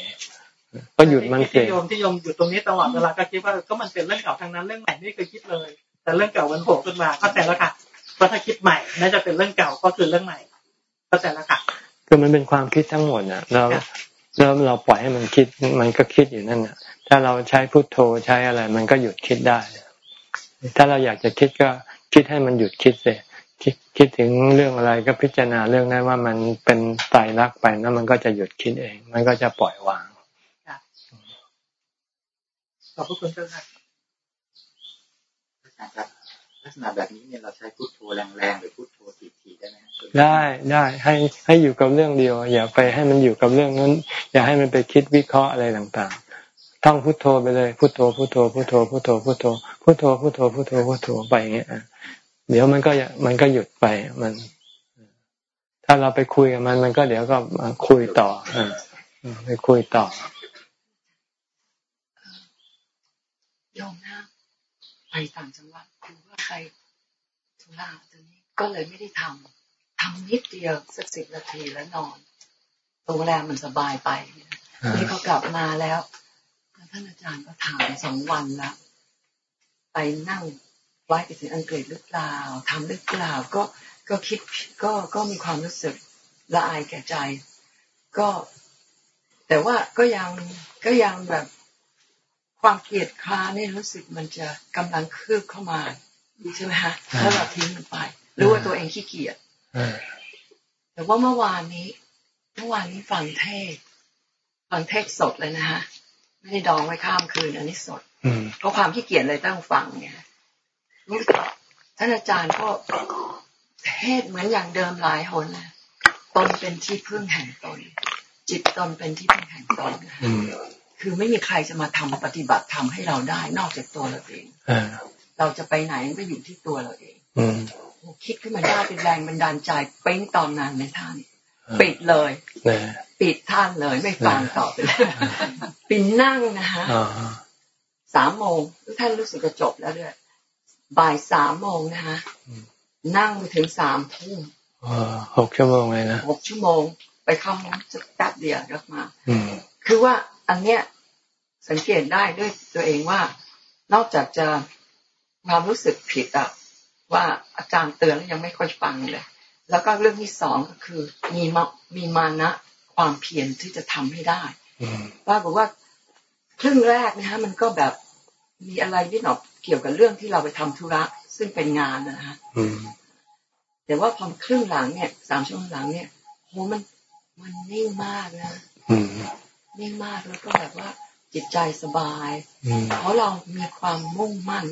ก็หยุดมันเสียที่โยมที่โยมอยู่ตรงนี้ตลอดเวลาก็คิดว่าก็มันเป็นเรื่องเก่าทางนั้นเรื่องใหม่ไม่เคยคิดเลย แต่เรื่องเก่ามันโผล่ขึ้นมาเข้าใจแล้วค่ะเพราะถ้าคิดใหม่น่าจะเป็นเรื่องเก่าก็คือเรื่องใหม่เข้าใจแล้วค่ะคือมันเป็นความคิดทั้งหมดนะเรา แล้วเราปล่อยให้มันคิดมันก็คิดอยู่นั่นน่ะ ถ้าเราใช้พุทโธใช้อะไร มันก็หยุดคิดได้ ถ้าเราอยากจะคิดก็คิดให้มันหยุดคิดเลยคิดคิดถึงเรื่องอะไรก็พิจารณาเรื่องนั้นว่ามันเป็นตายรักไปแล้วมันก็จะหยุดคิดเอง มันก็จะปล่อยวางขอบคุณเจ้าค่ะ ลักษณะแบบนี้เนี่ยเราใช้พุทโธแรงๆหรือพุทโธทีๆได้ไหมได้ได้ให้ให้อยู่กับเรื่องเดียว อย่าไปให้มันอยู่กับเรื่องนั้น อย่าให้มันไปคิดวิเคราะห์อะไรต่างๆท่องพุทโธไปเลยพุทโธพุทโธพุทโธพุทโธพุทโธพุทโธพุทโธพุทโธพุทโธไปอย่างเงี้ยเดี๋ยวมันก็มันก็หยุดไปมัน ถ้าเราไปคุยกับมัน มันก็เดี๋ยวก็คุยต่ออ่าไปคุยต่อโยมนะไปต่างจังหวัด คือว่าไปธุระตอนนี้ก็เลยไม่ได้ทำทำนิดเดียวสักสิบนาทีแล้วนอนโรงแรมมันสบายไปนี่ก็กลับมาแล้วท่านอาจารย์ก็ถามสองวันแล้วไปนั่งไว้ไปถึงอังกฤษหรือเปล่าทำหรือเปล่าก็ก็คิดก็ก็มีความรู้สึกละอายแก่ใจ ก็ แต่ว่าก็ยังก็ยังแบบความเกลียดคลานี่รู้สึกมันจะกำลังคืบเข้ามา ใช่ไหมฮะแล้วเราทิ้งมันไปรู้ว่าตัวเองขี้เกียจแต่ว่าเมื่อวานนี้ เมื่อวานนี้ฟังเทศฟังเทศสดเลยนะฮะไม่ได้ดองไว้ข้ามคืน อันนี้สดเพราะความขี้เกียจเลยต้องฟังเนี่ยรู้สึกท่านอาจารย์ก็เทศเหมือนอย่างเดิมหลายหนนะตนเป็นที่พึ่งแห่งตน จิตตนเป็นที่พึ่งแห่งตนคือไม่มีใครจะมาทำปฏิบัติทำให้เราได้ นอกจากตัวเราเอง เราจะไปไหนก็อยู่ที่ตัวเราเองคิดขึ้นมาได้เป็นแรงบันดาลใจเป้งตอนนั้นในท่านปิดเลยปิดท่านเลยไม่ฟังต่อไปเลยปิดนั่งนะฮะสามโมงท่านรู้สึกจะจบแล้วด้วยบ่ายสามโมงนะฮะนั่งไปถึงสามทุ่มหกชั่วโมงเลยนะหกชั่วโมง ไปเข้าห้องจะแป๊บเดียวกลับมาคือว่าอันเนี้ยสังเกตได้ด้วยตัวเองว่า นอกจากจะ ความรู้สึกผิดอะว่าอาจารย์เตือนแล้วยังไม่ค่อยฟังเลย แล้วก็เรื่องที่สองก็คือ มีมามีมานะความเพียรที่จะทำให้ได้ว่าบอกว่าครึ่งแรกนะฮะมันก็แบบมีอะไรนิดหน่อยเกี่ยวกับเรื่องที่เราไปทำธุระ ซึ่งเป็นงานนะฮะแต่ว่าพอครึ่งหลังเนี่ยสามชั่วโมงหลังเนี่ยโหมันมันนิ่งมากนะนิ่งมากแล้วก็แบบว่าจิตใจสบาย เพราะเรามีความมุ่งมั่น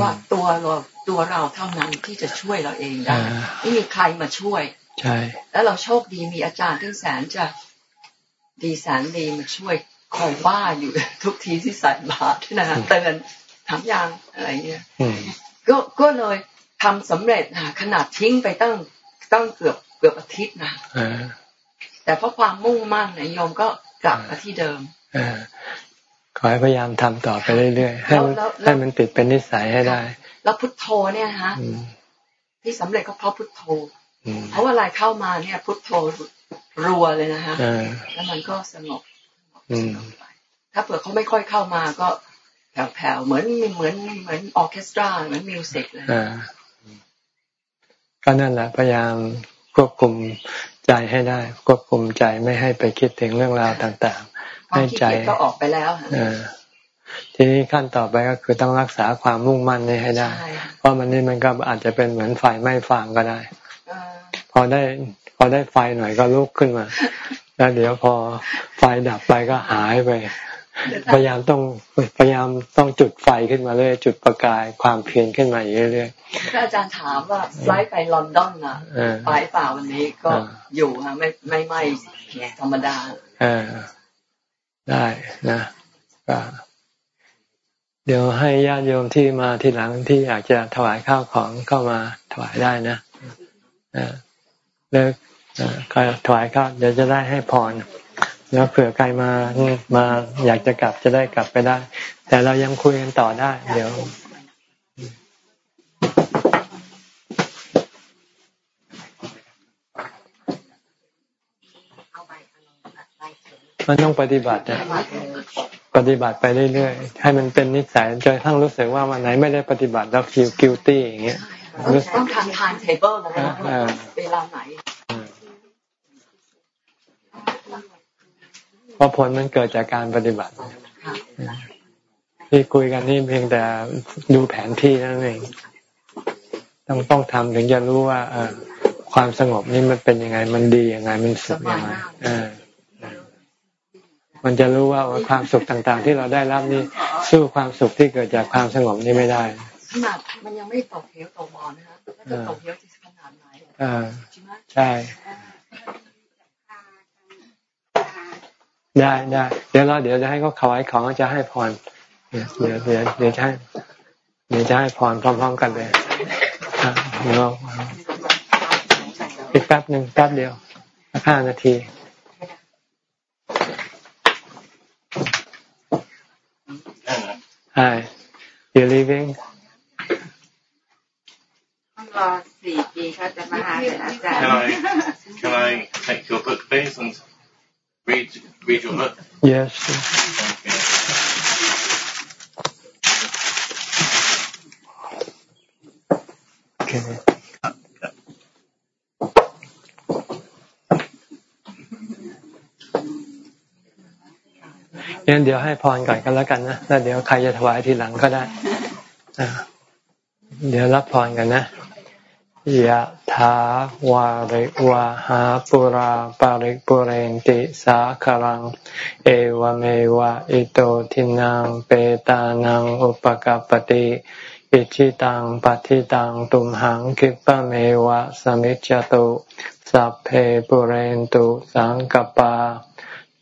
ว่าตัวเราตัวเราเท่านั้นที่จะช่วยเราเองได้ไม่มีใครมาช่วย ใช่ แล้วเราโชคดีมีอาจารย์ที่แสนจะดีแสนดีมาช่วยคอยว่าอยู่ทุกทีที่ใส่บาตรนะฮะเตือนถามยังอะไรเงี้ยก็ก็เลยทำสำเร็จนะขนาดทิ้งไปตั้งตั้งเกือบเกือบอาทิตย์นะแต่เพราะความมุ่งมั่นนยโยมก็กลับมาที่เดิมข อให้พยายามทำต่อไปเรื่อยๆให้มันให้มันติดเป็นนิสัยให้ได้ แล้วพุทโธเนี่ยฮะที่สำเร็จก็เพราะพุทโธเพราะว่าอะไรเข้ามาเนี่ย พุทโธรัวเลยนะฮะแล้วมันก็สงบถ้าเผื่อเขาไม่ค่อยเข้ามาก็แผ่วๆเหมือนเหมือนเหมือนออเคสตราเหมือนมิวสิกเลยก็นั่นแหละพยายามควบคุมใจให้ได้ ควบคุมใจไม่ให้ไปคิดถึงเรื่องราวต่าง ให้ใจก็ออกไปแล้วทีนี้ขั้นต่อไปก็คือต้องรักษาความมุ่งมั่นนี้ให้ได้ เพราะมันนี่มันก็อาจจะเป็นเหมือนไฟไหม้ฟางก็ได้พอได้ พอได้ไฟหน่อยก็ลุกขึ้นมา แล้วเดี๋ยวพอไฟดับไปก็หายไป พยายามต้องพยายามต้องจุดไฟขึ้นมาเรื่อยจุดประกายความเพียรขึ้นมาเรื่อยๆอาจารย์ถามว่าไฟไปลอนดอนนะไฟเปล่าวันนี้ก็อยู่ฮะไม่ไม่ไม่ธรรมดา ได้นะก็เดี๋ยวให้ญาติโยมที่มาทีหลังที่อยากจะถวายข้าวของเข้ามาถวายได้นะแลิกถวายข้าวเดี๋ยวจะได้ให้พรแล้วเผื่อใครมามาอยากจะกลับจะได้กลับไปได้ แต่เรายังคุยกันต่อได้ เดี๋ยว มันต้องปฏิบัตินะปฏิบัติไปเรื่อยๆ ให้มันเป็นนิสัยจนทั้งรู้สึกว่าวันไหนไม่ได้ปฏิบัติแล้วคิวกิวตี้อย่างเงี้ยต้องทำทานเทเบิลนะเวลาไหนเพราะผลมันเกิดจากการปฏิบัติ ที่คุยกันนี่เพียงแต่ดูแผนที่นั่นเองต้องต้องทำถึงจะรู้ว่าความสงบนี่มันเป็นยังไง มันดียังไง มันสุขยังไง มันจะรู้ว่าความสุขต่างๆ ที่เราได้รับนี่สู้ความสุขที่เกิดจากความสงบนี่ไม่ได้ขนาดมันยังไม่ตกเหวตกบ่อนะคะแล้วจะตกเหวจะขนาดไหนใช่ไหมใช่ได้ได้เดี๋ยวเราเดี๋ยวจะให้เขาขายของจะให้พรเดี๋ยวเดี๋ยวเดี๋ยวเดี๋ยวจะให้เดี๋ยวจะให้พรพร้อม ๆ กันเลยเดี๋ยวอีกแป๊บหนึ่งแป๊บเดียวห้านาที Hi, you're leaving? Can I, can I take your book, please, and read, read your book? Yes. Okay. งั้นเดี๋ยวให้พรก่อนกันแล้วกันนะแล้วเดี๋ยวใครจะถวายทีหลังก็ได้เดี๋ยวรับพรกันนะยะถาวาริวะหาปุราปาริปุเรนติสาคลัง เอวเมวะอิโตทินังเปตานังอุปกปติอิชิตังปฏิตังตุมหังคิปะเมวะสมิจจตุ สัพเพปุเรนตุสังกปา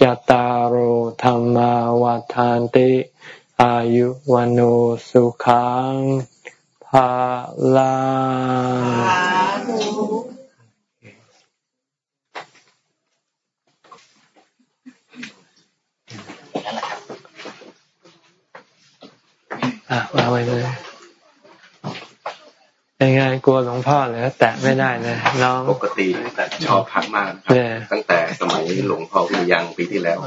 จตารโหธรรมวาทานติ อายุวันโอสุขังภาลังอะวางไว้เลย เป็นไงกลัวหลวงพ่อเลยแตะไม่ได้เลยน้องปกติแต่ชอบพักมากครับตั้งแต่สมัยหลวงพ่อวิยังปีที่แล้ว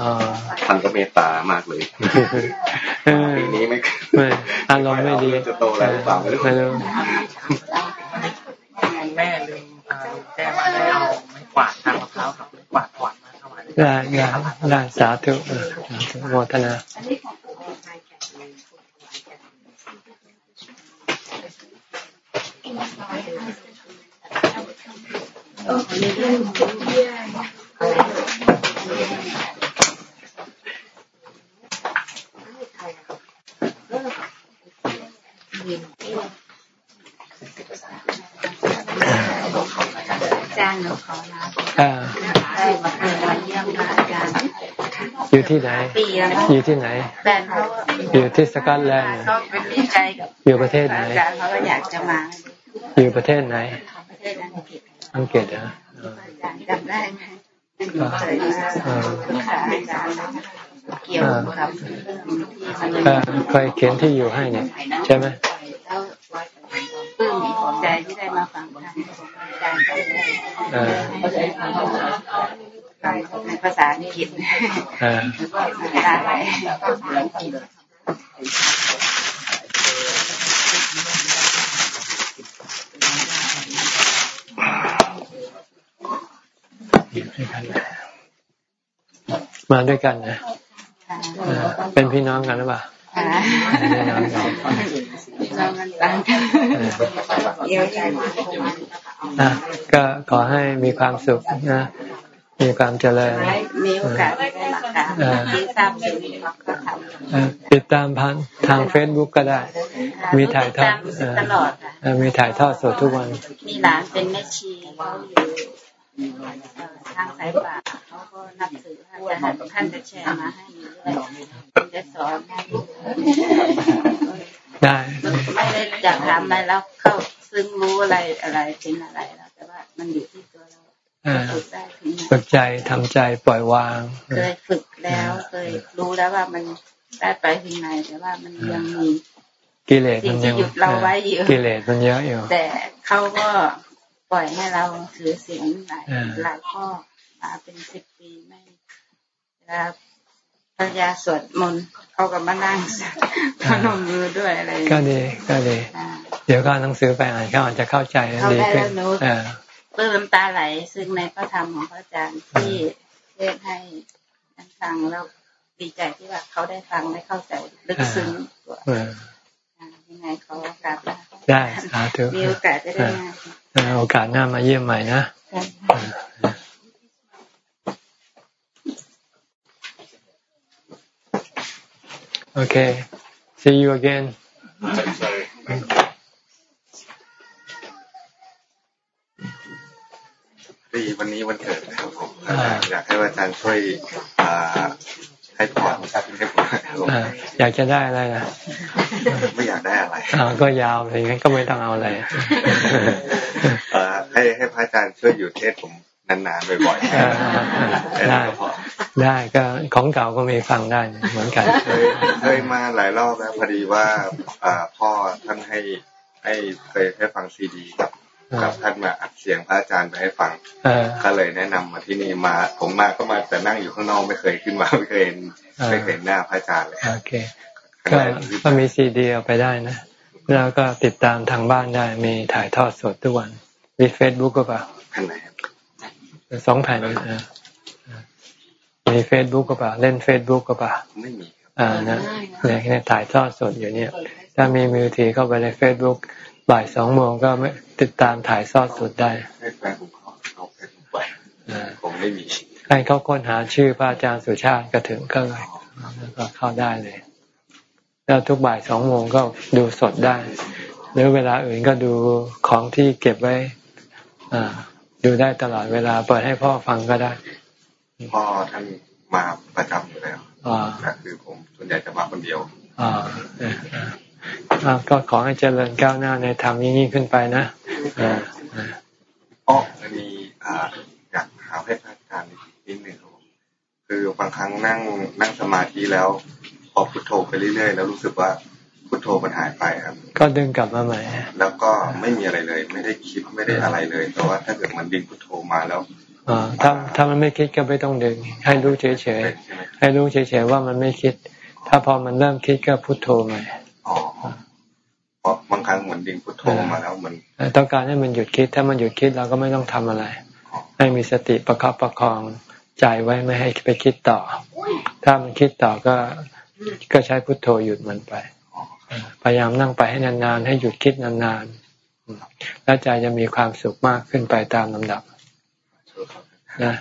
ท่านก็เมตตามากเลยปีนี้ไม่ไม่อารมณ์ไม่ดีจะโตแล้วเปล่าไม่รู้แม่ลืมแก้ว่าได้เอาไม้กวาดทางมะพร้าวกับไม้กวาดถวายมาถวายได้ได้ได้สาธุโมทนา จ้างหนูขอลาออยู่ที่ไหน อยู่ที่ไหน อยู่ที่สกอตแลนด์อยู่ประเทศไหน อยู่ประเทศไหน อังกฤษนะจำได้ไหมเกี่ยวกับเคยเขียนที่อยู่ให้เนี่ย ใช่ไหมปลื้มใจที่ได้มาฟังท่านอารในภาษาอังกฤษภาษาไทย ด้มาด้วยกันนะเป็นพี่น้องกันหรือเปล่าพี่น้องกันนะก็ขอให้มีความสุขนะมีความเจริญมีโอกาสได้มาค่ะที่ทราบสิ่งนี้ก็ทำติดตามผ่านทางเฟซบุ๊กก็ได้ มีถ่ายทอดตลอดมีถ่ายทอดสดทุกวัน มีหลานเป็นแม่ชีเขาอยู่ ทางสายป่าเขาก็นับถือท่านจะท่านจะแชร์มาให้ด้วยจะสอนให้ได้ไม่ได้อยากทำอะไรแล้วเข้าซึ่งรู้อะไรอะไรเป็นอะไรแล้วแต่ว่ามันอยู่ที่ตัวเราฝึกได้ฝึกใจทำใจปล่อยวาง เคยฝึกแล้วเคยรู้แล้วว่ามันได้ไปถึงไหนแต่ว่ามันยังมีกิเลสมันยังหยุดเราไว้อยู่กิเลสมันเยอะอยู่แต่เขาก็ ปล่อยให้เราถือเสียงหลายหลายข้อมาเป็นสิบปีไม่แล้วภรรยาสวดมนต์เขาก็มานั่งพนมมือด้วยอะไรก็ดีก็ดี เดี๋ยวก็หนังสือไปอ่านเขาอาจจะเข้าใจดีขึ้นเพิ่มน้ำตาไหลซึ่งในพระธรรมของพระอาจารย์ที่เทศให้ฟังแล้วดีใจที่ว่าเขาได้ฟังได้เข้าใจลึกซึ้งยังไงเขาโอกาสได้สาธุมีโอกาสจะได้ โอกาสหน้ามาเยี่ยมใหม่นะ Okay. See you again. ดีวันนี้วันเกิดนะครับผมอยากให้อาจารย์ช่วยให้พรให้ผมอยากจะได้อะไรนะไม่อยากได้อะไรก็ยาวเลยงั้นก็ไม่ต้องเอาอะไรให้ให้พระ อาจารย์ช่วยอยู่เทศผมนานๆบ่อยๆได้ได้ก็ของเก่าก็มีฟังได้เหมือนกันเคยมาหลายรอบแล้วพอดีว่าพ่อท่านให้ให้เคยให้ฟังซีดีกับกับท่านมาอัดเสียงพระอาจารย์ไปให้ฟังก็เลยแนะนำมาที่นี่มาผมมาก็มาแต่นั่งอยู่ข้างนอกไม่เคยขึ้นมาไม่เคยเห็นไม่เคยเห็นหน้าพระอาจารย์เลยโอเคก็ก็มีซีดีเอาไปได้นะ แล้วก็ติดตามทางบ้านได้มีถ่ายทอดสดทุกวัน มีเฟซบุ๊กก็เปล่าสองแผ่นมีเฟซบุ๊กก็เปล่าเล่นเฟซบุ๊กก็เปล่าไม่มีอ่านะเนี่ยถ่ายทอดสดอยู่เนี่ย ถ้ามีมือถือเข้าไปในเฟซบุ๊กบ่ายสองโมงก็ติดตามถ่ายทอดสดได้ให้แฟนผมเขาเฟซบุ๊กไปผมไม่มีให้เขาค้นหาชื่อพระอาจารย์สุชาติก็ถึงก็เลยแล้วก็เข้าได้เลย แล้วทุกบ่ายสองโมงก็ดูสดได้ หรือเวลาอื่นก็ดูของที่เก็บไว้ อ่า ดูได้ตลอดเวลา เปิดให้พ่อฟังก็ได้ พ่อท่านมาประจำอยู่แล้วแต่คือผมส่วนใหญ่จะมาคนเดียวอ่าก็ขอให้เจริญก้าวหน้าในธรรมนี้ขึ้นไปนะอ๋อจะมีอ่าอยากถามให้พระอาจารย์นิดหนึ่งคือบางครั้งนั่งนั่งสมาธิแล้วพอพุทโธไปเรื่อยๆ แล้วรู้สึกว่า พุทโธมันหายไปครับ ก็ดึงกลับมาใหม่แล้วก็ไม่มีอะไรเลย ไม่ได้คิดไม่ได้อะไรเลย แต่ว่าถ้าเกิดมันดึงพุทโธมาแล้วอถ้าถ้ามันไม่คิดก็ไม่ต้องดึง ให้รู้เฉยๆให้รู้เฉยๆว่ามันไม่คิด ถ้าพอมันเริ่มคิดก็พุทโธใหม่เพราะบางครั้งเหมือนดึงพุทโธมาแล้วมันต้องการให้มันหยุดคิดถ้ามันหยุดคิดเราก็ไม่ต้องทำอะไร ให้มีสติประคับประคองใจไว้ไม่ให้ไปคิดต่อ ถ้ามันคิดต่อก็ก็ใช้พุทโธหยุดมันไป พยายามนั่งไปให้นานๆ ให้หยุดคิดนานๆ แล้วใจจะมีความสุขมากขึ้นไปตามลำดับนะ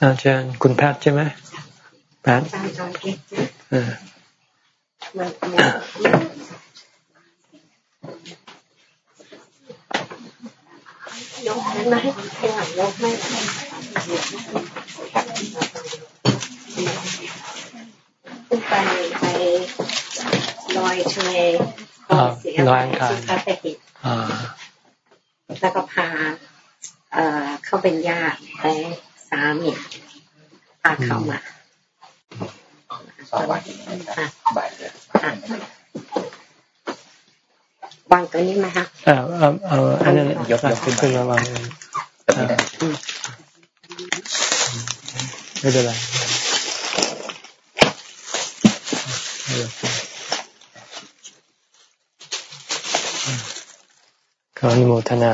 อาเชิญคุณแพทย์ใช่ไหมแพทย์ ยกให้ไม่ให้หลังยกไม่ขึ้นไปไปลอยทะเลเสียลอยสุขาเตกิแล้วก็พาเอ่อเข้าเป็นญาติไปสามีพาเข้ามาสวัสดีครับบ่ายเลย วางตัวนี้ไหมคะเอาเอาเอาอันนั้นยกขึ้นขึ้นมาวางไม่เป็นไรขออนุโมทนา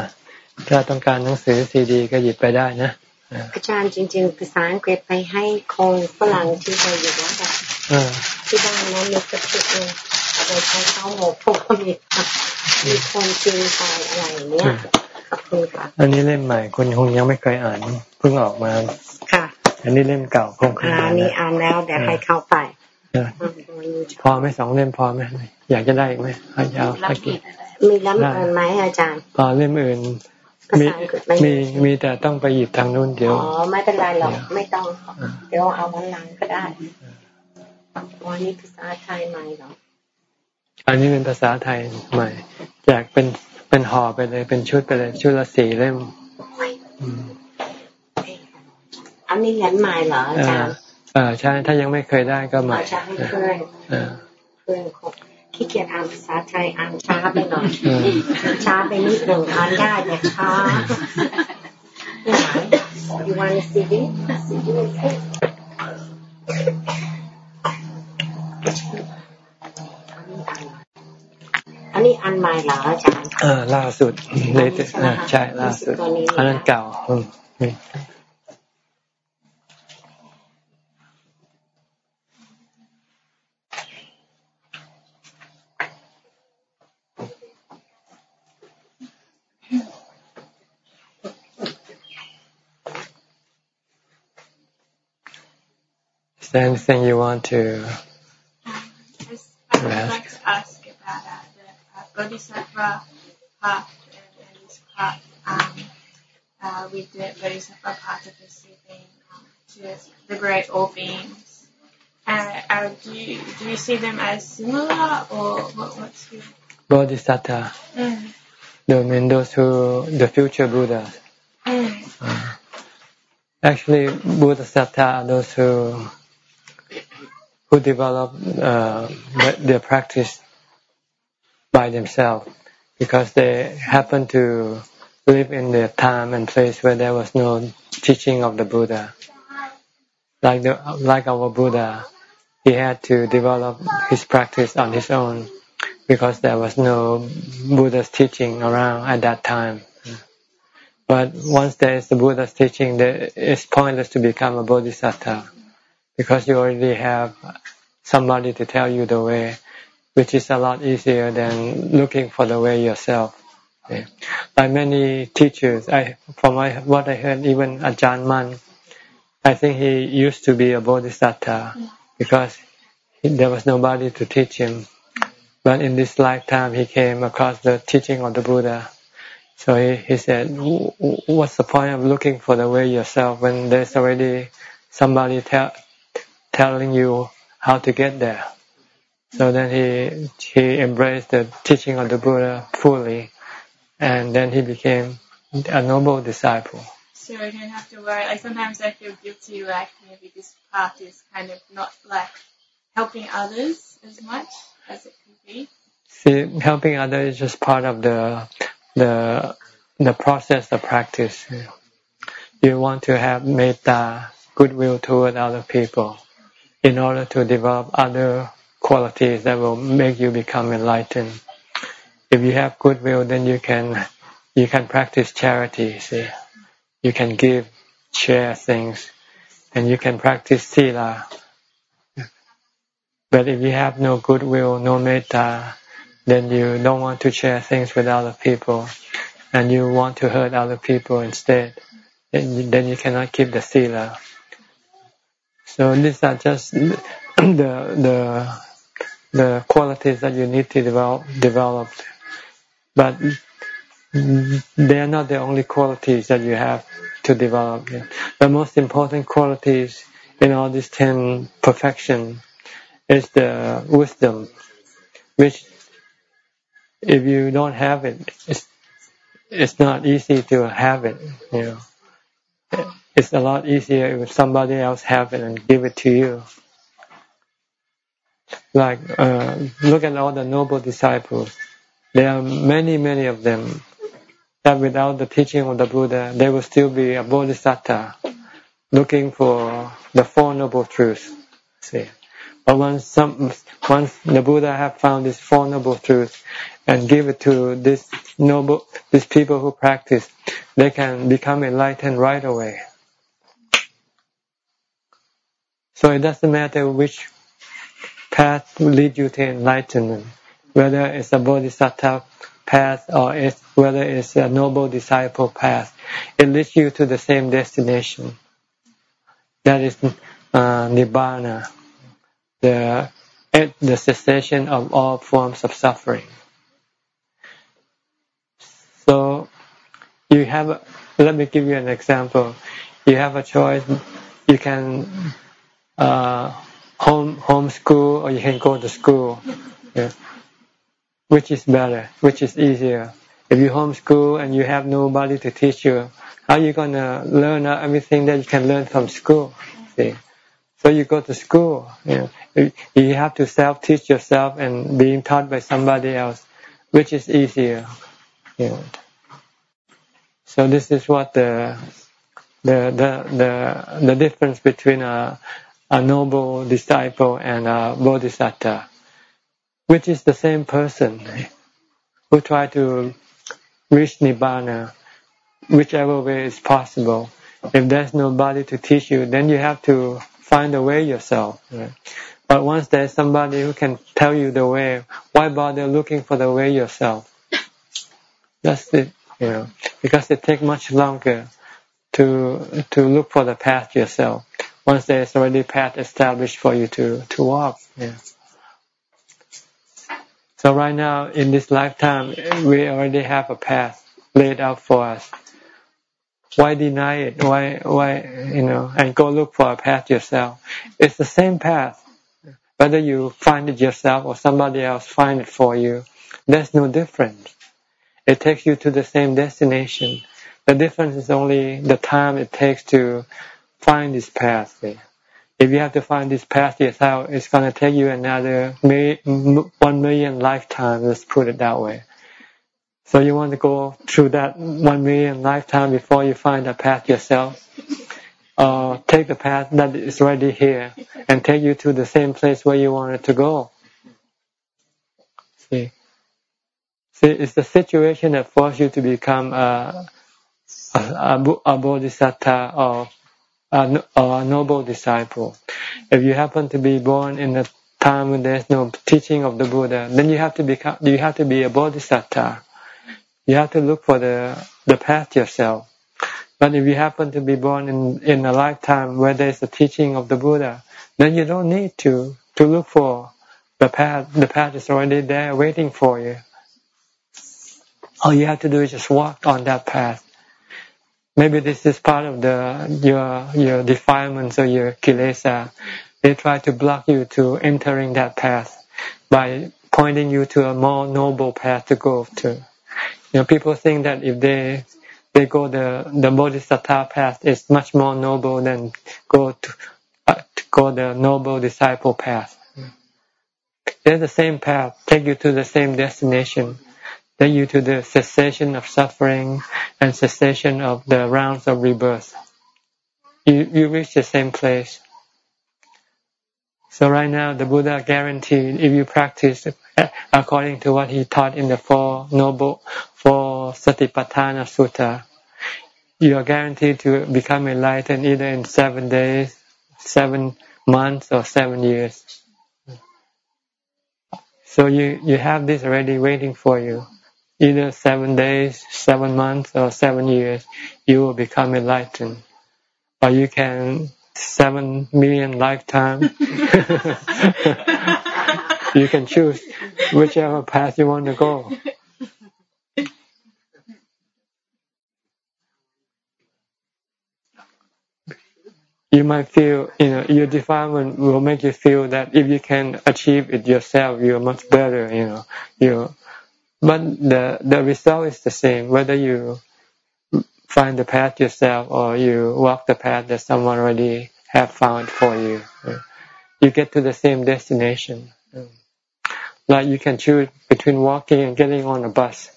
ถ้าต้องการหนังสือซีดี ก็หยิบไปได้นะ อาจารย์จริง ๆ ภาษาอังกฤษไปให้คงฝรั่งที่เราอยู่แล้วค่ะที่บ้านนั้นมีกระปุกนึงเอา ไปใช้ข้าวหมกพวกมีมีคนจริงใจอะไรเนี้ยขอบคุณค่ะอันนี้เล่มใหม่คนคงยังไม่เคยอ่านเพิ่งออกมาค่ะ อันนี้เล่มเก่าคงเคยอ่านนี้อ่านแล้วเดี๋ยวให้เข้าไปพอไหมสองเล่มพอไหมอยากจะได้ไหมยาวสักกี่มีเล่มอื่นไหมอาจารย์พอเล่มอื่นมีมีมีแต่ต้องไปหยิบทางนู้นเดี๋ยวอ๋อไม่เป็นไรหรอกไม่ต้อง เดี๋ยวเอาวันหลังก็ได้วันนี้ภาษาไทยใหม่หรอ อันนี้เป็นภาษาไทยใหม่แจกเป็นเป็นห่อไปเลย เป็นชุดไปเลย ชุดละสี่เล่มอันนี้เงินใหม่เหรออาจารย์อ่าใช่ ถ้ายังไม่เคยได้ก็ใหม่ใช่เคยคืนขี้เกียจอ่านภาษาไทยอ่านช้าไปหน่อยช้าไปนิดหนึ่งอ่านได้แต่ช้า You want to see it? อัน นี้อันใหม่เหรออาจารย์อ่าล่าสุดเลยใช่ล่าสุดอันนั้นเก่า there anything you want to ask? I would like to ask Bodhisattva path and this path um, uh, with the Bodhisattva path of receiving um, to liberate all beings. Uh, uh, do you do you see them as similar or what, what's your Bodhisattva? Mm. The mean those who the future Buddhas. Mm. Uh, actually, Bodhisattva are those who who develop uh, their practice by themselves because they happen to live in the time and place where there was no teaching of the Buddha. Like the like our Buddha, he had to develop his practice on his own because there was no Buddha's teaching around at that time. But once there is the Buddha's teaching, it's pointless to become a bodhisattva because you already have somebody to tell you the way, which is a lot easier than looking for the way yourself. Okay. Like many teachers, I from my, what I heard, even Ajahn Man, I think he used to be a bodhisattva because he, there was nobody to teach him. But in this lifetime, he came across the teaching of the Buddha. So he, he said, what's the point of looking for the way yourself when there's already somebody tell, telling you how to get there. So then he he embraced the teaching of the Buddha fully, and then he became a noble disciple. So I don't have to worry. Like sometimes I feel guilty, like maybe this path is kind of not like helping others as much as it could be. See, helping others is just part of the the the process of practice. You want to have metta, goodwill toward other people in order to develop other qualities that will make you become enlightened. If you have goodwill, then you can you can practice charity. See, you can give, share things, and you can practice sila. But if you have no goodwill, no metta, then you don't want to share things with other people, and you want to hurt other people instead. Then, you cannot keep the sila. So these are just *clears throat* the the the qualities that you need to develop develop, but they are not the only qualities that you have to develop. The most important qualities in all these ten perfection is the wisdom, which if you don't have it, it's it's not easy to have it. You know it's a lot easier if somebody else have it and give it to you. Like, uh, look at all the noble disciples. There are many, many of them that without the teaching of the Buddha, they will still be a bodhisattva, looking for the Four Noble Truths. See, but once some, once the Buddha have found this Four Noble Truths and give it to this noble, these people who practice, they can become enlightened right away. So it doesn't matter which path will lead you to enlightenment, whether it's a bodhisattva path or it's, whether it's a noble disciple path. It leads you to the same destination. That is uh, nibbana, the the cessation of all forms of suffering. So you have. Let me give you an example. You have a choice. You can uh, home homeschool or you can go to school. Yeah. Which is better? Which is easier? If you homeschool and you have nobody to teach you, how are you gonna learn everything that you can learn from school? See, So you go to school. Know, you have to self-teach yourself and being taught by somebody else, which is easier. Know. So this is what the the the the, the difference between a a noble disciple and a bodhisattva, which is the same person who try to reach nibbana, whichever way is possible. If there's nobody to teach you, then you have to find a way yourself. But once there's somebody who can tell you the way, why bother looking for the way yourself? That's it, you know, because it takes much longer to to look for the path yourself. Once there's already path established for you to to walk. Yeah. So right now in this lifetime, we already have a path laid out for us. Why deny it? Why why you know? And go look for a path yourself. It's the same path. Whether you find it yourself or somebody else find it for you, there's no difference. It takes you to the same destination. The difference is only the time it takes to find this path. If you have to find this path yourself, it's going to take you another one million lifetimes. Let's put it that way. So you want to go through that one million lifetime before you find the path yourself. Uh, take the path that is already here and take you to the same place where you wanted to go. See, see, it's the situation that forces you to become a, a, a bodhisattva or a, a noble disciple. If you happen to be born in a time when there's no teaching of the Buddha, then you have to become you have to be a bodhisattva. You have to look for the the path yourself. But if you happen to be born in in a lifetime where there's a teaching of the Buddha, then you don't need to to look for the path. The path is already there waiting for you. All you have to do is just walk on that path. Maybe this is part of the your your defilements or your kilesa. They try to block you to entering that path by pointing you to a more noble path to go to. You know, people think that if they they go the the bodhisattva path is much more noble than go to, uh, to go the noble disciple path. They're the same path, take you to the same destination take you to the cessation of suffering and cessation of the rounds of rebirth. You, you reach the same place. So right now, the Buddha guaranteed if you practice according to what he taught in the four noble, four Satipatthana Sutta, you are guaranteed to become enlightened either in seven days, seven months, or seven years. So you, you have this already waiting for you either seven days, seven months, or seven years, you will become enlightened. Or you can seven million lifetime. *laughs* you can choose whichever path you want to go. You might feel, you know, your defilement will make you feel that if you can achieve it yourself, you're much better, you know, you but the the result is the same whether you find the path yourself or you walk the path that someone already have found for you. You get to the same destination. Like you can choose between walking and getting on a bus.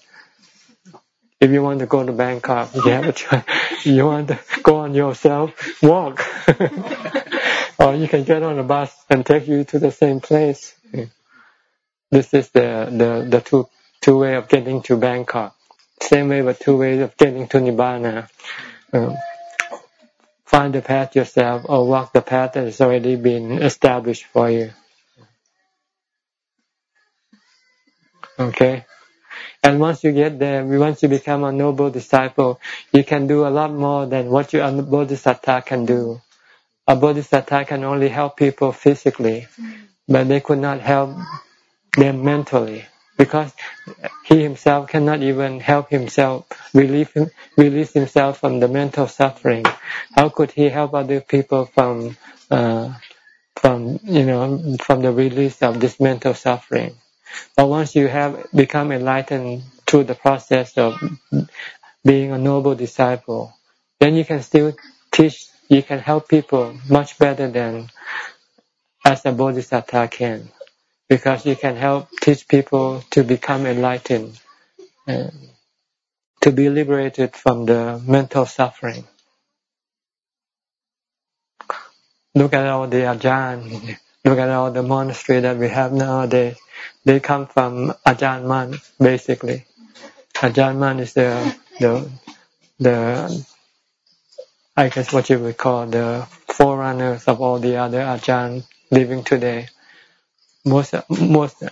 If you want to go to Bangkok, you have a choice. *laughs* You want to go on yourself, walk. *laughs* or you can get on a bus and take you to the same place. This is the, the, the two two ways of getting to Bangkok. Same way, but two ways of getting to Nibbana. Um, find the path yourself or walk the path that has already been established for you. Okay? And once you get there, once you become a noble disciple, you can do a lot more than what your bodhisattva can do. A bodhisattva can only help people physically, but they could not help them mentally because he himself cannot even help himself relieve release himself from the mental suffering. How could he help other people from uh, from you know from the release of this mental suffering? But once you have become enlightened through the process of being a noble disciple, then you can still teach. You can help people much better than as a bodhisattva can, because you can help teach people to become enlightened, to be liberated from the mental suffering. Look at all the ajahn, *laughs* look at all the monastery that we have nowadays. They come from Ajahn Man, basically. Ajahn Man is the the the I guess what you would call the forerunners of all the other ajahn living today. Most most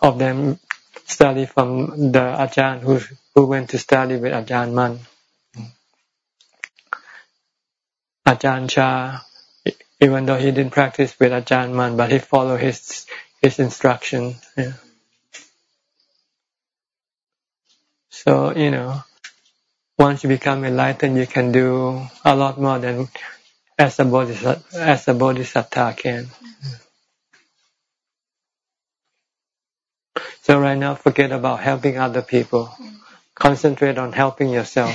of them study from the ajahn who who went to study with Ajahn Man. Ajahn Chah, even though he didn't practice with Ajahn Man, but he followed his his instruction. Yeah. So you know, once you become enlightened, you can do a lot more than as a bodhisattva, as a bodhisattva can. So right now, forget about helping other people. Concentrate on helping yourself.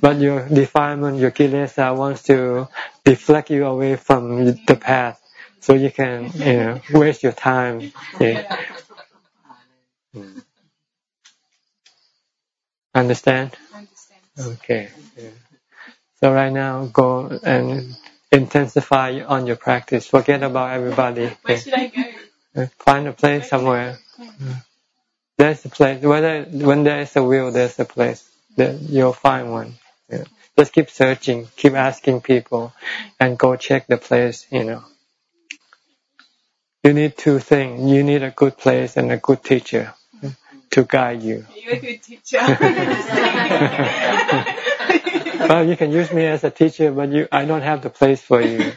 but your defilement, your kilesa wants to deflect you away from the path, so you can, you know, waste your time. Yeah. Understand? Understand. Okay. Yeah. So right now, go and intensify on your practice. Forget about everybody. Where should I go? Find a place somewhere. There's a place. Whether when there is a will, there's a place. You'll find one. Yeah. Just keep searching, keep asking people, and go check the place. You know. You need two things. You need a good place and a good teacher to guide you. You're a good teacher. *laughs* *laughs* well, you can use me as a teacher, but you, I don't have the place for you.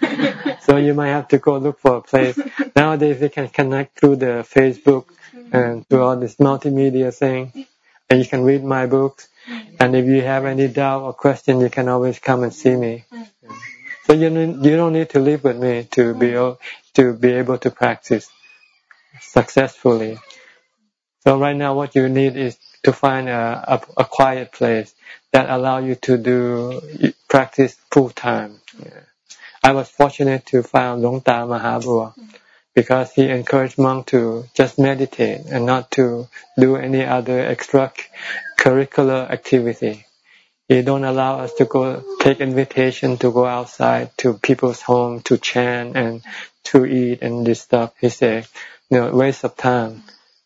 So you might have to go look for a place. *laughs* Nowadays, you can connect through the Facebook mm-hmm. and through all this multimedia thing, and you can read my books. Mm-hmm. And if you have any doubt or question, you can always come and see me. Mm-hmm. So you you don't need to live with me to be to be able to practice successfully. So right now, what you need is to find a, a, a quiet place that allow you to do practice full time. Yeah. I was fortunate to find Luang Ta Mahabua because he encouraged monks to just meditate and not to do any other extracurricular activity. He don't allow us to go take invitation to go outside to people's home to chant and to eat and this stuff. He said, you know, waste of time.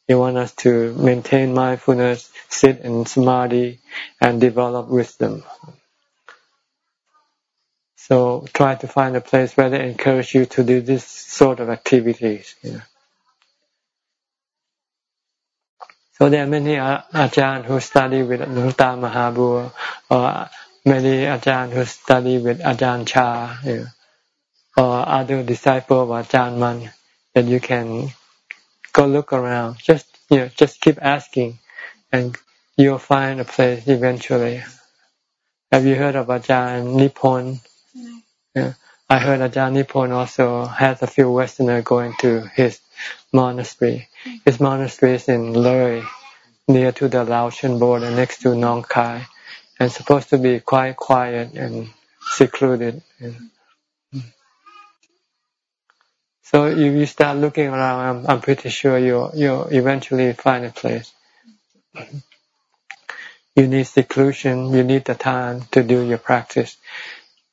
He want us to maintain mindfulness, sit in samadhi, and develop wisdom. So try to find a place where they encourage you to do this sort of activities. You know. So there are many ajahn who study with Luang Ta Mahabua, or many ajahn who study with Ajahn Chah, you know, or other disciple of Ajahn Man that you can go look around. Just you know, just keep asking, and you'll find a place eventually. Have you heard of Ajahn Nippon? Yeah. I heard Ajahn Nippon also has a few Westerners going to his monastery. Mm. His monastery is in Loei, near to the Laotian border, next to Nong Khai, and supposed to be quite quiet and secluded. And mm. so if you start looking around, I'm, I'm pretty sure you'll you'll eventually find a place. You need seclusion. You need the time to do your practice.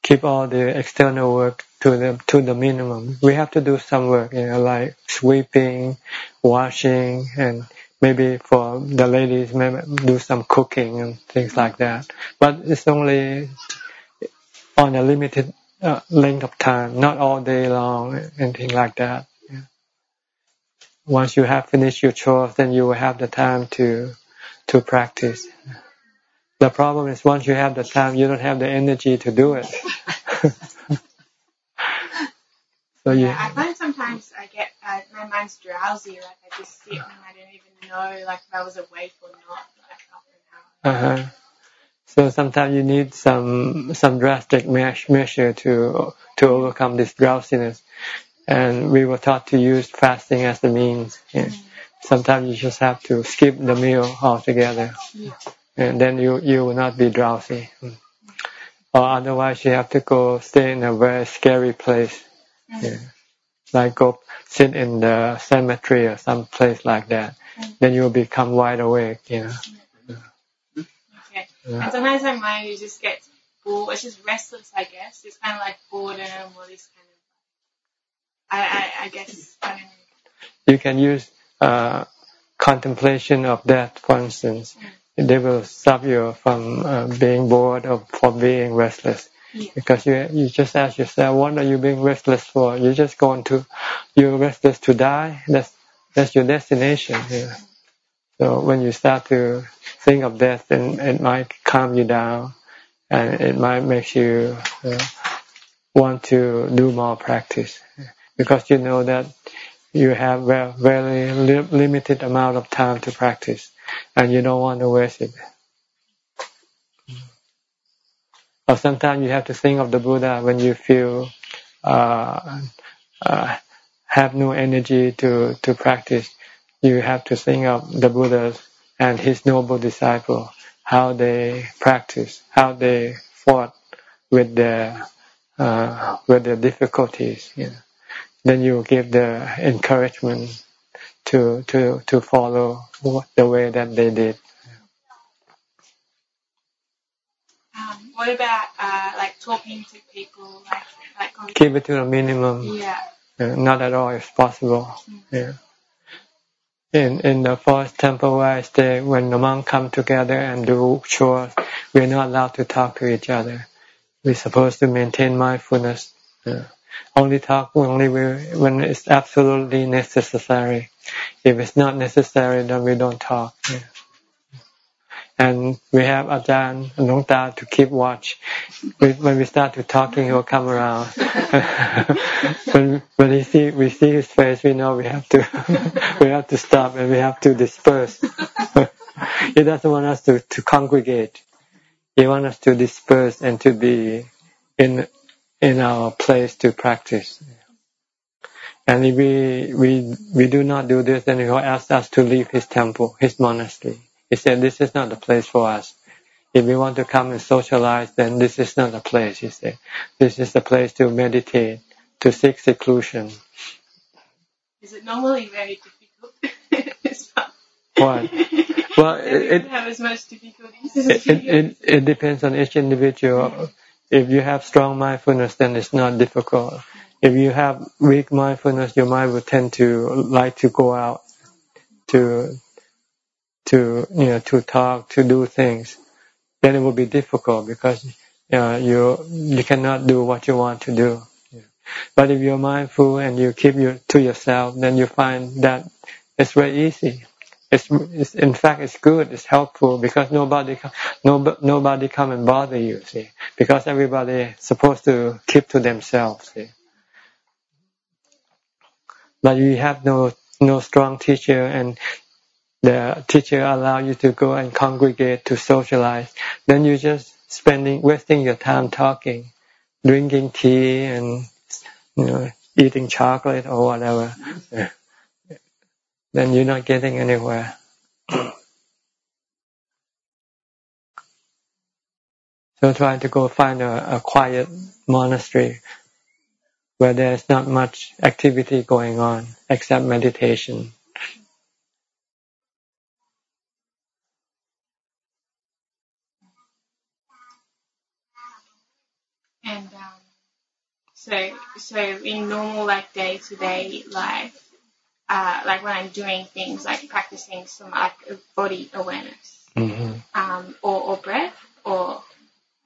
Keep all the external work to the to the minimum. We have to do some work, you know, like sweeping, washing, and maybe for the ladies, maybe do some cooking and things like that. But it's only on a limited uh, length of time, not all day long, anything like that. Yeah. Once you have finished your chores, then you will have the time to to practice. The problem is once you have the time, you don't have the energy to do it. *laughs* so yeah, yeah, I find sometimes I get uh, my mind's drowsy. Like I just sit and I don't even know like if I was awake or not. Like after an hour. Uh huh. So sometimes you need some some drastic measure to to overcome this drowsiness, and we were taught to use fasting as the means. Yeah. Sometimes you just have to skip the meal altogether, yeah. And then you you will not be drowsy. Or otherwise, you have to go stay in a very scary place. Yeah. Like go sit in the cemetery or some place like that. Then you'll become wide awake, you know. Okay. Yeah. And sometimes my mind you just get bored. It's just restless, I guess. It's kind of like boredom or this kind of. I I, I guess. I you can use uh, contemplation of death, for instance. Mm. They will stop you from uh, being bored or from being restless. Yeah. Because you you just ask yourself, what are you being restless for? You're just going to, you're restless to die. That's that's your destination. Yeah. So when you start to think of death, then it might calm you down, and it might make you uh, want to do more practice, because you know that you have very, very limited amount of time to practice, and you don't want to waste it. Or sometimes you have to think of the Buddha when you feel uh, uh, have no energy to to practice. You have to think of the Buddha and his noble disciple, how they practice, how they fought with their uh, with their difficulties. You know then you give the encouragement to to to follow the way that they did. Um, what about uh, like talking to people, like like keep it to a minimum. Yeah. Uh, not at all if possible. Mm. Yeah. In in the first temple where I stay, when the monks come together and do chores, we're not allowed to talk to each other. We're supposed to maintain mindfulness. Yeah only talk only when it's absolutely necessary. If it's not necessary, then we don't talk. Yeah. And we have a Ajahn Luang Ta to keep watch. When we start to talking, he will come around. *laughs* when when he see we see his face, we know we have to *laughs* we have to stop and we have to disperse. *laughs* he doesn't want us to to congregate. He wants us to disperse and to be in in our place to practice. And if we we we do not do this, then he will ask us to leave his temple, his monastery. He said, "This is not the place for us. If we want to come and socialize, then this is not the place." He said, "This is the place to meditate, to seek seclusion." Is it normally very difficult? *laughs* what? *laughs* Well, it, it have as much difficulties. It, it, it depends on each individual if you have strong mindfulness, then it's not difficult. If you have weak mindfulness, your mind will tend to like to go out, to to you know to talk, to do things. Then it will be difficult because uh, you you cannot do what you want to do. But if you're mindful and you keep you to yourself, then you find that it's very easy. It's, it's, in fact it's good. It's helpful because nobody no, nobody come and bother you. See, because everybody supposed to keep to themselves. See? But you have no no strong teacher and the teacher allow you to go and congregate to socialize. Then you just spending wasting your time talking, drinking tea and you know eating chocolate or whatever then you're not getting anywhere. So try to go find a, a quiet monastery where there's not much activity going on except meditation. And um, so, so in normal like day to day life, uh, like when I'm doing things like practicing some like body awareness, mm-hmm. um, or, or breath, or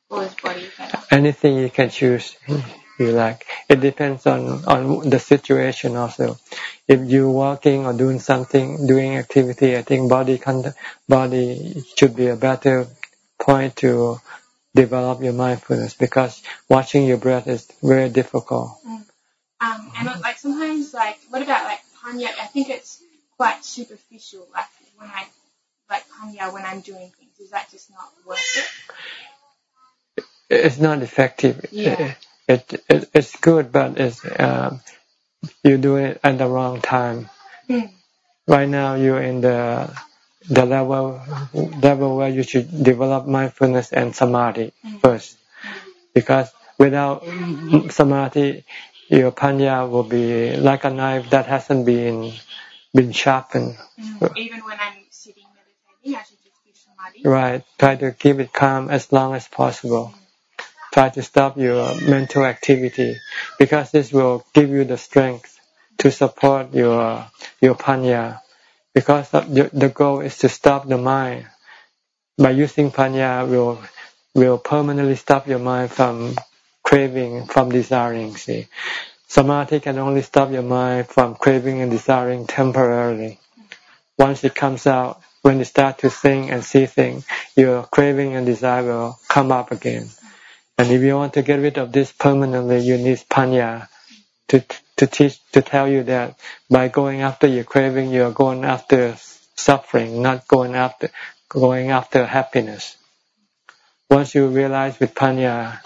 or is body better? Anything you can choose. You like. It depends on on the situation also. If you're walking or doing something, doing activity, I think body con- body should be a better point to develop your mindfulness because watching your breath is very difficult. Mm. Um, and like sometimes, like what about like panya, I think it's quite superficial. Like when I like panya when I'm doing things, is that just not worth it? It's not effective. Yeah. *laughs* It, it it's good, but it's um, you do it at the wrong time. Hmm. Right now, you're in the the level level where you should develop mindfulness and samadhi mm. first, because without samadhi, your panya will be like a knife that hasn't been been sharpened. Mm, even when I'm sitting meditating, I should just keep samadhi. Right. Try to keep it calm as long as possible. Mm. Try to stop your mental activity because this will give you the strength to support your your panya. Because the, the goal is to stop the mind. By using panya, will will permanently stop your mind from craving, from desiring. See, samadhi can only stop your mind from craving and desiring temporarily. Once it comes out, when you start to think and see things, your craving and desire will come up again. And if you want to get rid of this permanently, you need panya to to teach to tell you that by going after your craving, you are going after suffering, not going after going after happiness. Once you realize with panya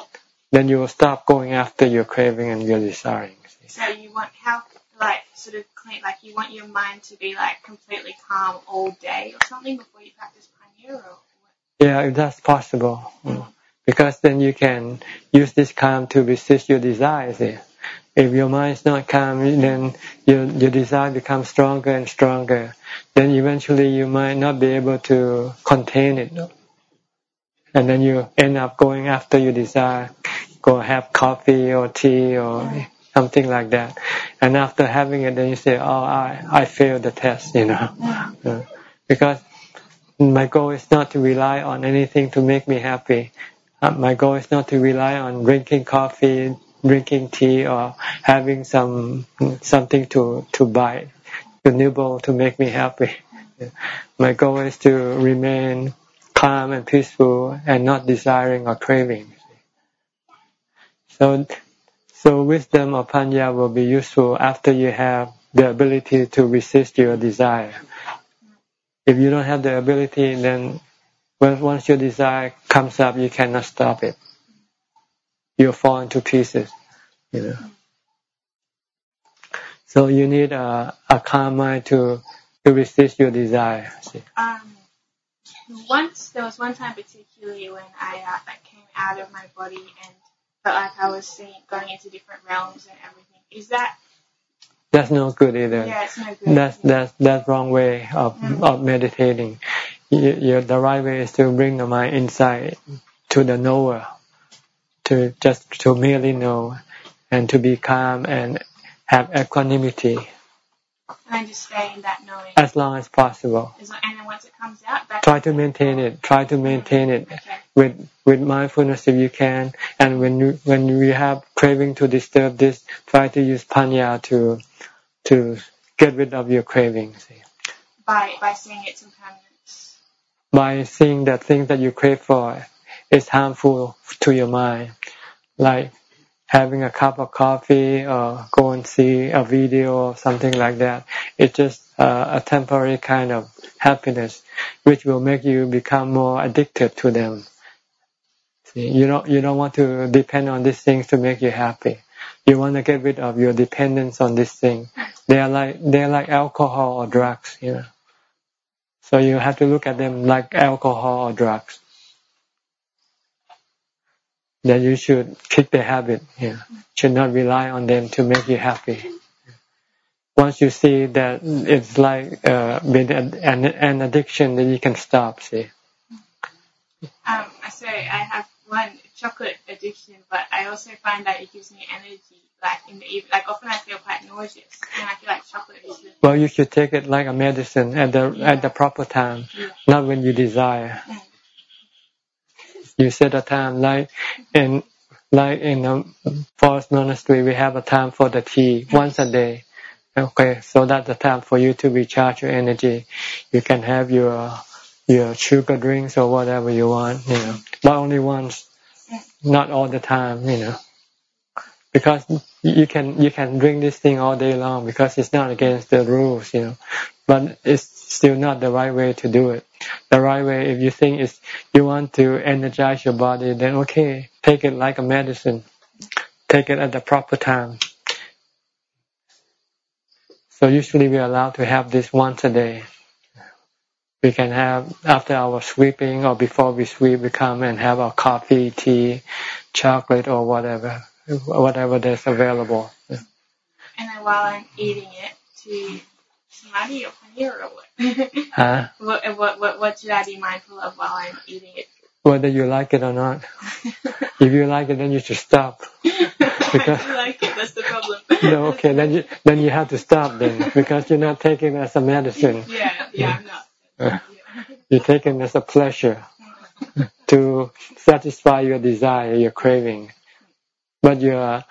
then you will stop going after your craving and your desiring. So you want how like sort of clean, like you want your mind to be like completely calm all day or something before you practice panya. Yeah, if that's possible. Mm. Because then you can use this calm to resist your desires. If your mind is not calm, then your your desire becomes stronger and stronger. Then eventually you might not be able to contain it and then you end up going after your desire, go have coffee or tea or something like that. And after having it, then you say, "Oh, I I failed the test," you know, *laughs* uh, because my goal is not to rely on anything to make me happy. Uh, my goal is not to rely on drinking coffee, drinking tea, or having some something to to buy, to nibble to make me happy. *laughs* My goal is to remain calm and peaceful and not desiring or craving. So, so wisdom or panya will be useful after you have the ability to resist your desire. If you don't have the ability, then once your desire comes up, you cannot stop it. You'll fall into pieces, you know. So you need a, a calm mind to to resist your desire. Um, once there was one time particularly when I uh, like came out of my body and felt like I was seeing going into different realms and everything. Is that that's no good either. Yeah, it's no good. That's that's that's wrong way of mm. of meditating. You, you, the right way is to bring the mind inside to the knower, to just to merely know, and to be calm and have equanimity. And just stay in that knowing. As long as possible. As long, and then once it comes out, try to maintain it. Try to maintain it okay. with with mindfulness if you can. And when you when you have craving to disturb this, try to use panya to to get rid of your cravings. By by seeing its impermanence. By seeing that thing that you crave for is harmful to your mind, like having a cup of coffee or go and see a video or something like that. It's just uh, a temporary kind of happiness, which will make you become more addicted to them. See, you don't you don't want to depend on these things to make you happy. You want to get rid of your dependence on this thing. They are like they are like alcohol or drugs, you know. So you have to look at them like alcohol or drugs that you should kick the habit. Yeah. Should not rely on them to make you happy. Once you see that it's like uh, been an, an addiction, then you can stop. See. Um, so I have one chocolate addiction, but I also find that it gives me energy. Like in the evening, like often I feel quite nauseous, and I feel like chocolate is. Well, you should take it like a medicine at the yeah. at the proper time, yeah. not when you desire. Mm you set a time like in like in a forest monastery. We have a time for the tea once a day. Okay so that's the time for you to recharge your energy. You can have your your sugar drinks or whatever you want you know. But only once. Not all the time you know. Because you can you can drink this thing all day long because it's not against the rules you know. But it's still not the right way to do it. The right way, if you think is you want to energize your body, then okay, take it like a medicine. Take it at the proper time. So usually we are allowed to have this once a day. We can have after our sweeping or before we sweep, we come and have our coffee, tea, chocolate or whatever. whatever that's available. And then while I'm eating it, to samadhi or panya or what? huh? what, what, what, what should I be mindful of while I'm eating it? Whether you like it or not. if you like it, then you should stop. *laughs* Because I like it. That's the problem. no, okay, then you then you have to stop then because you're not taking it as a medicine. Yeah, yeah, I'm not. Uh, you're taking it as a pleasure to satisfy your desire, your craving. But your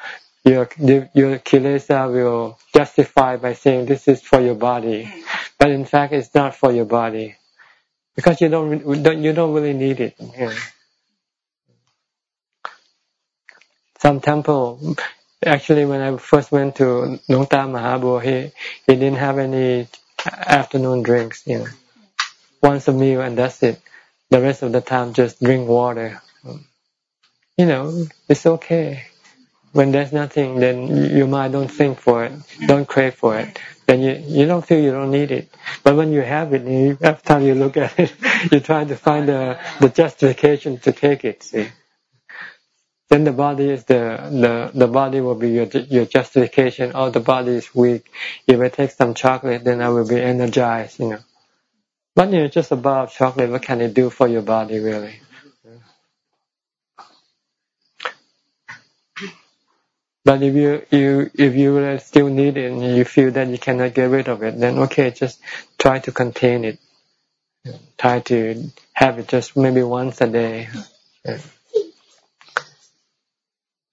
your your kilesa will justify by saying this is for your body, but in fact it's not for your body because you don't, don't you don't really need it. Some temple, actually, when I first went to Luang Ta Mahabua, he he didn't have any afternoon drinks. You know, once a meal and that's it. The rest of the time, just drink water. You know, it's okay. When there's nothing, then your mind don't think for it, don't crave for it then you you don't feel you don't need it. But when you have it, you, every time you look at it, *laughs* you try to find the the justification to take it. See, then the body is the the the body will be your your justification. Oh, the body is weak. If I take some chocolate, then I will be energized. You know, but you know, just a bar of chocolate, what can it do for your body really? But if you you if you still need it and you feel that you cannot get rid of it, then okay, just try to contain it. Try to have it just maybe once a day.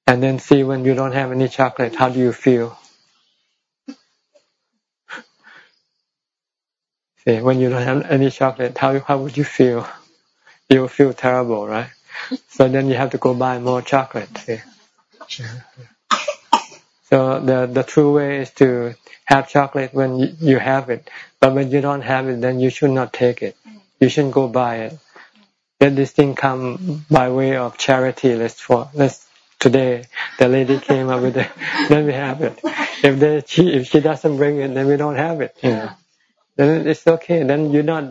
And then see when you don't have any chocolate, how do you feel? See, when you don't have any chocolate, how how would you feel? You feel terrible, right? So then you have to go buy more chocolate. See? So the the true way is to have chocolate when you, have it, but when you don't have it, then you should not take it. You shouldn't go buy it. Let this thing come by way of charity. Let's for let's today the lady came up with it. Then we have it. If they she if she doesn't bring it, then we don't have it. You know. Then it's okay. Then you're not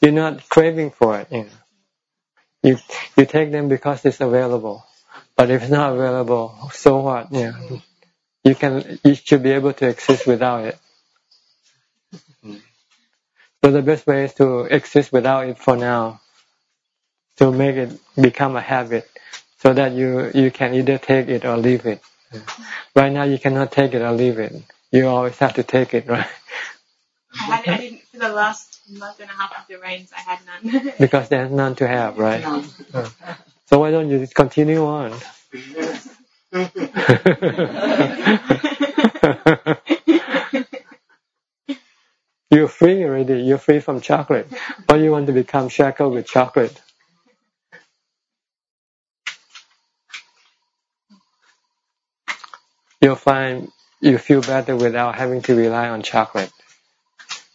you're not craving for it. You know. You you take them because it's available. But if it's not available, so what? Yeah you can you should be able to exist without it. So the best way is to exist without it for now, to make it become a habit, so that you you can either take it or leave it. Right now you cannot take it or leave it. You always have to take it, *laughs* right? I, I didn't for the last month and a half of the rains. I had none. *laughs* because there's none to have, right? So why don't you continue on? *laughs* You're free already. You're free from chocolate. Why do you want to become shackled with chocolate? You'll find you feel better without having to rely on chocolate.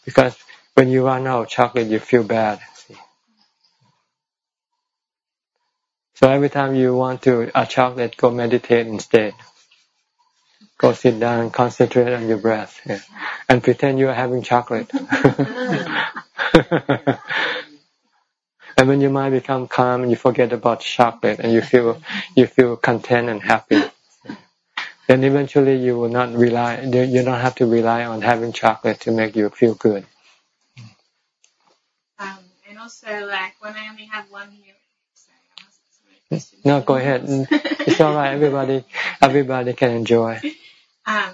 Because when you run out of chocolate, you feel bad. So every time you want to a chocolate, go meditate instead. Go sit down concentrate on your breath yeah. and pretend you are having chocolate. *laughs* and when your mind becomes calm and you forget about chocolate and you feel you feel content and happy, then eventually you will not rely. You don't have to rely on having chocolate to make you feel good. Um, and also, like when I only have one meal no, go ahead. *laughs* It's all right. Everybody, everybody can enjoy. Um,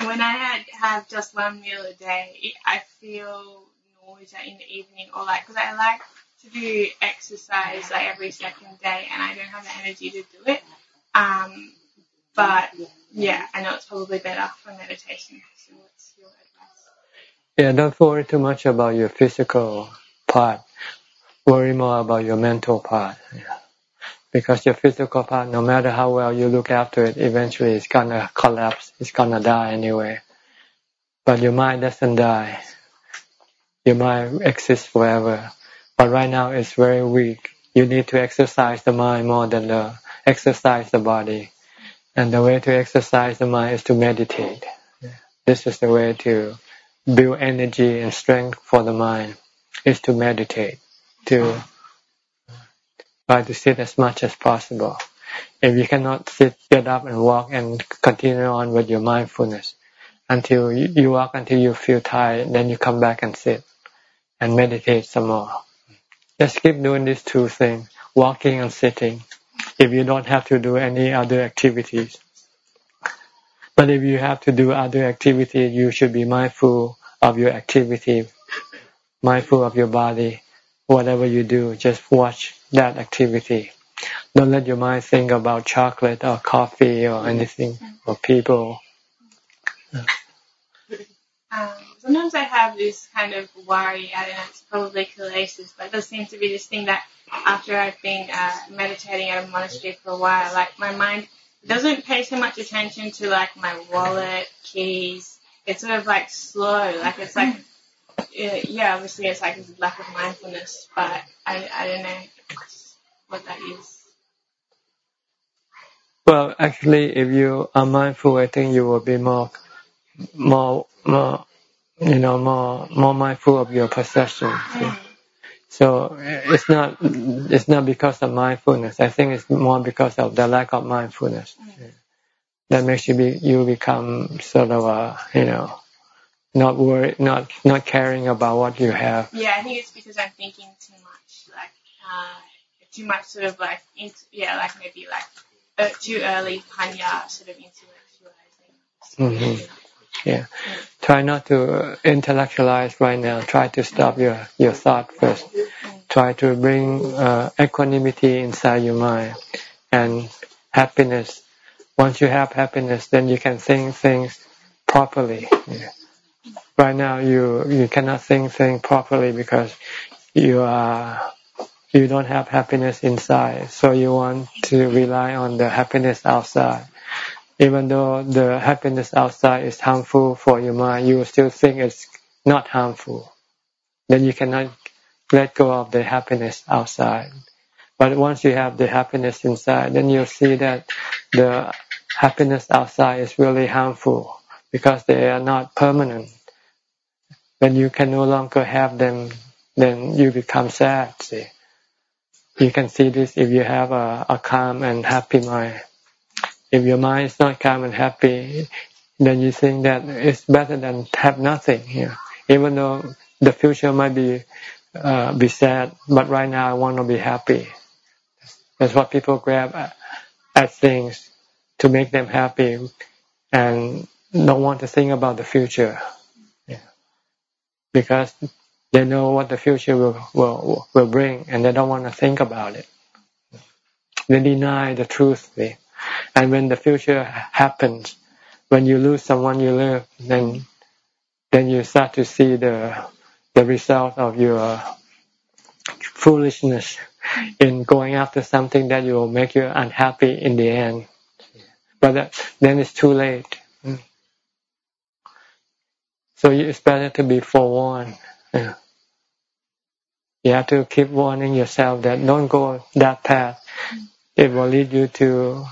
when I had have just one meal a day, I feel nausea in the evening, or like because I like to do exercise like every second day, and I don't have the energy to do it. Um, but yeah, I know it's probably better for meditation. So what's your advice? Yeah, don't worry too much about your physical part. Worry more about your mental part. Yeah because your physical part, no matter how well you look after it, eventually it's gonna collapse. It's gonna die anyway. But your mind doesn't die. Your mind exists forever. But right now it's very weak. You need to exercise the mind more than the exercise the body. And the way to exercise the mind is to meditate. This is the way to build energy and strength for the mind. Is to meditate, to Try to sit as much as possible. If you cannot sit, get up and walk and continue on with your mindfulness until you, you walk until you feel tired, then you come back and sit and meditate some more. Just keep doing these two things, walking and sitting, if you don't have to do any other activities. But if you have to do other activities, you should be mindful of your activity, mindful of your body. Whatever you do, just watch that activity. Don't let your mind think about chocolate or coffee or anything or people. Um, sometimes I have this kind of worry. I don't know, it's probably colitis, but there seems to be this thing that after I've been uh, meditating at a monastery for a while, like my mind doesn't pay so much attention to like my wallet, keys. It's sort of like slow. Like it's like, yeah, obviously it's like a lack of mindfulness, but I, I don't know what that is. Well, actually, if you are mindful, I think you will be more, more, more, you know, more, more mindful of your possessions. Mm. So it's not, it's not because of mindfulness. I think it's more because of the lack of mindfulness. Mm. That makes you be, you become sort of a, you know, not worried, not, not caring about what you have. Yeah, I think it's because I'm thinking too much, like, uh, too much sort of like, yeah, like maybe like uh, too early panya sort of intellectualizing. Mm-hmm. Yeah. Try not to intellectualize right now. Try to stop your, your thought first. Try to bring uh, equanimity inside your mind and happiness. Once you have happiness, then you can think things properly. Yeah. Right now, you you cannot think things properly because you are you don't have happiness inside, so you want to rely on the happiness outside. Even though the happiness outside is harmful for your mind, you still think it's not harmful. Then you cannot let go of the happiness outside. But once you have the happiness inside, then you'll see that the happiness outside is really harmful because they are not permanent. When you can no longer have them, then you become sad. See? You can see this if you have a, a calm and happy mind. If your mind is not calm and happy, then you think that it's better than have nothing here. Even though the future might be uh, be sad, but right now I want to be happy. That's what people grab at, at things to make them happy, and don't want to think about the future. Because they know what the future will, will, will bring and they don't want to think about it. They deny the truth. And when the future happens, when you lose someone you love, then then you start to see the the result of your foolishness in going after something that will make you unhappy in the end. But then it's too late. So it's better to be forewarned. Yeah. You have to keep warning yourself that don't go that path. It will lead you to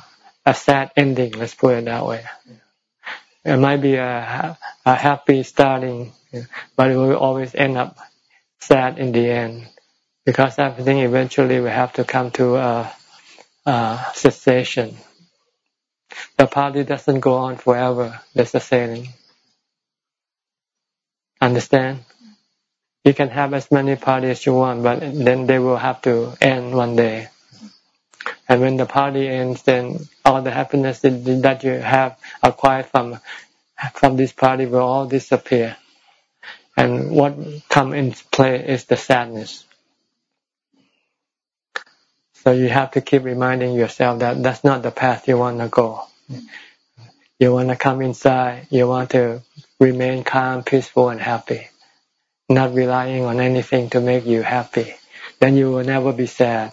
a sad ending. Let's put it that way. It might be a, a happy starting, but it will always end up sad in the end because everything eventually will have to come to a, a cessation. The party doesn't go on forever. That's the saying. Understand? you can have as many parties you want, but then they will have to end one day. And when the party ends, then all the happiness that you have acquired from from this party will all disappear. And what come in play is the sadness. So you have to keep reminding yourself that that's not the path you want to go. You want to come inside. You want to remain calm, peaceful, and happy not relying on anything to make you happy, then you will never be sad.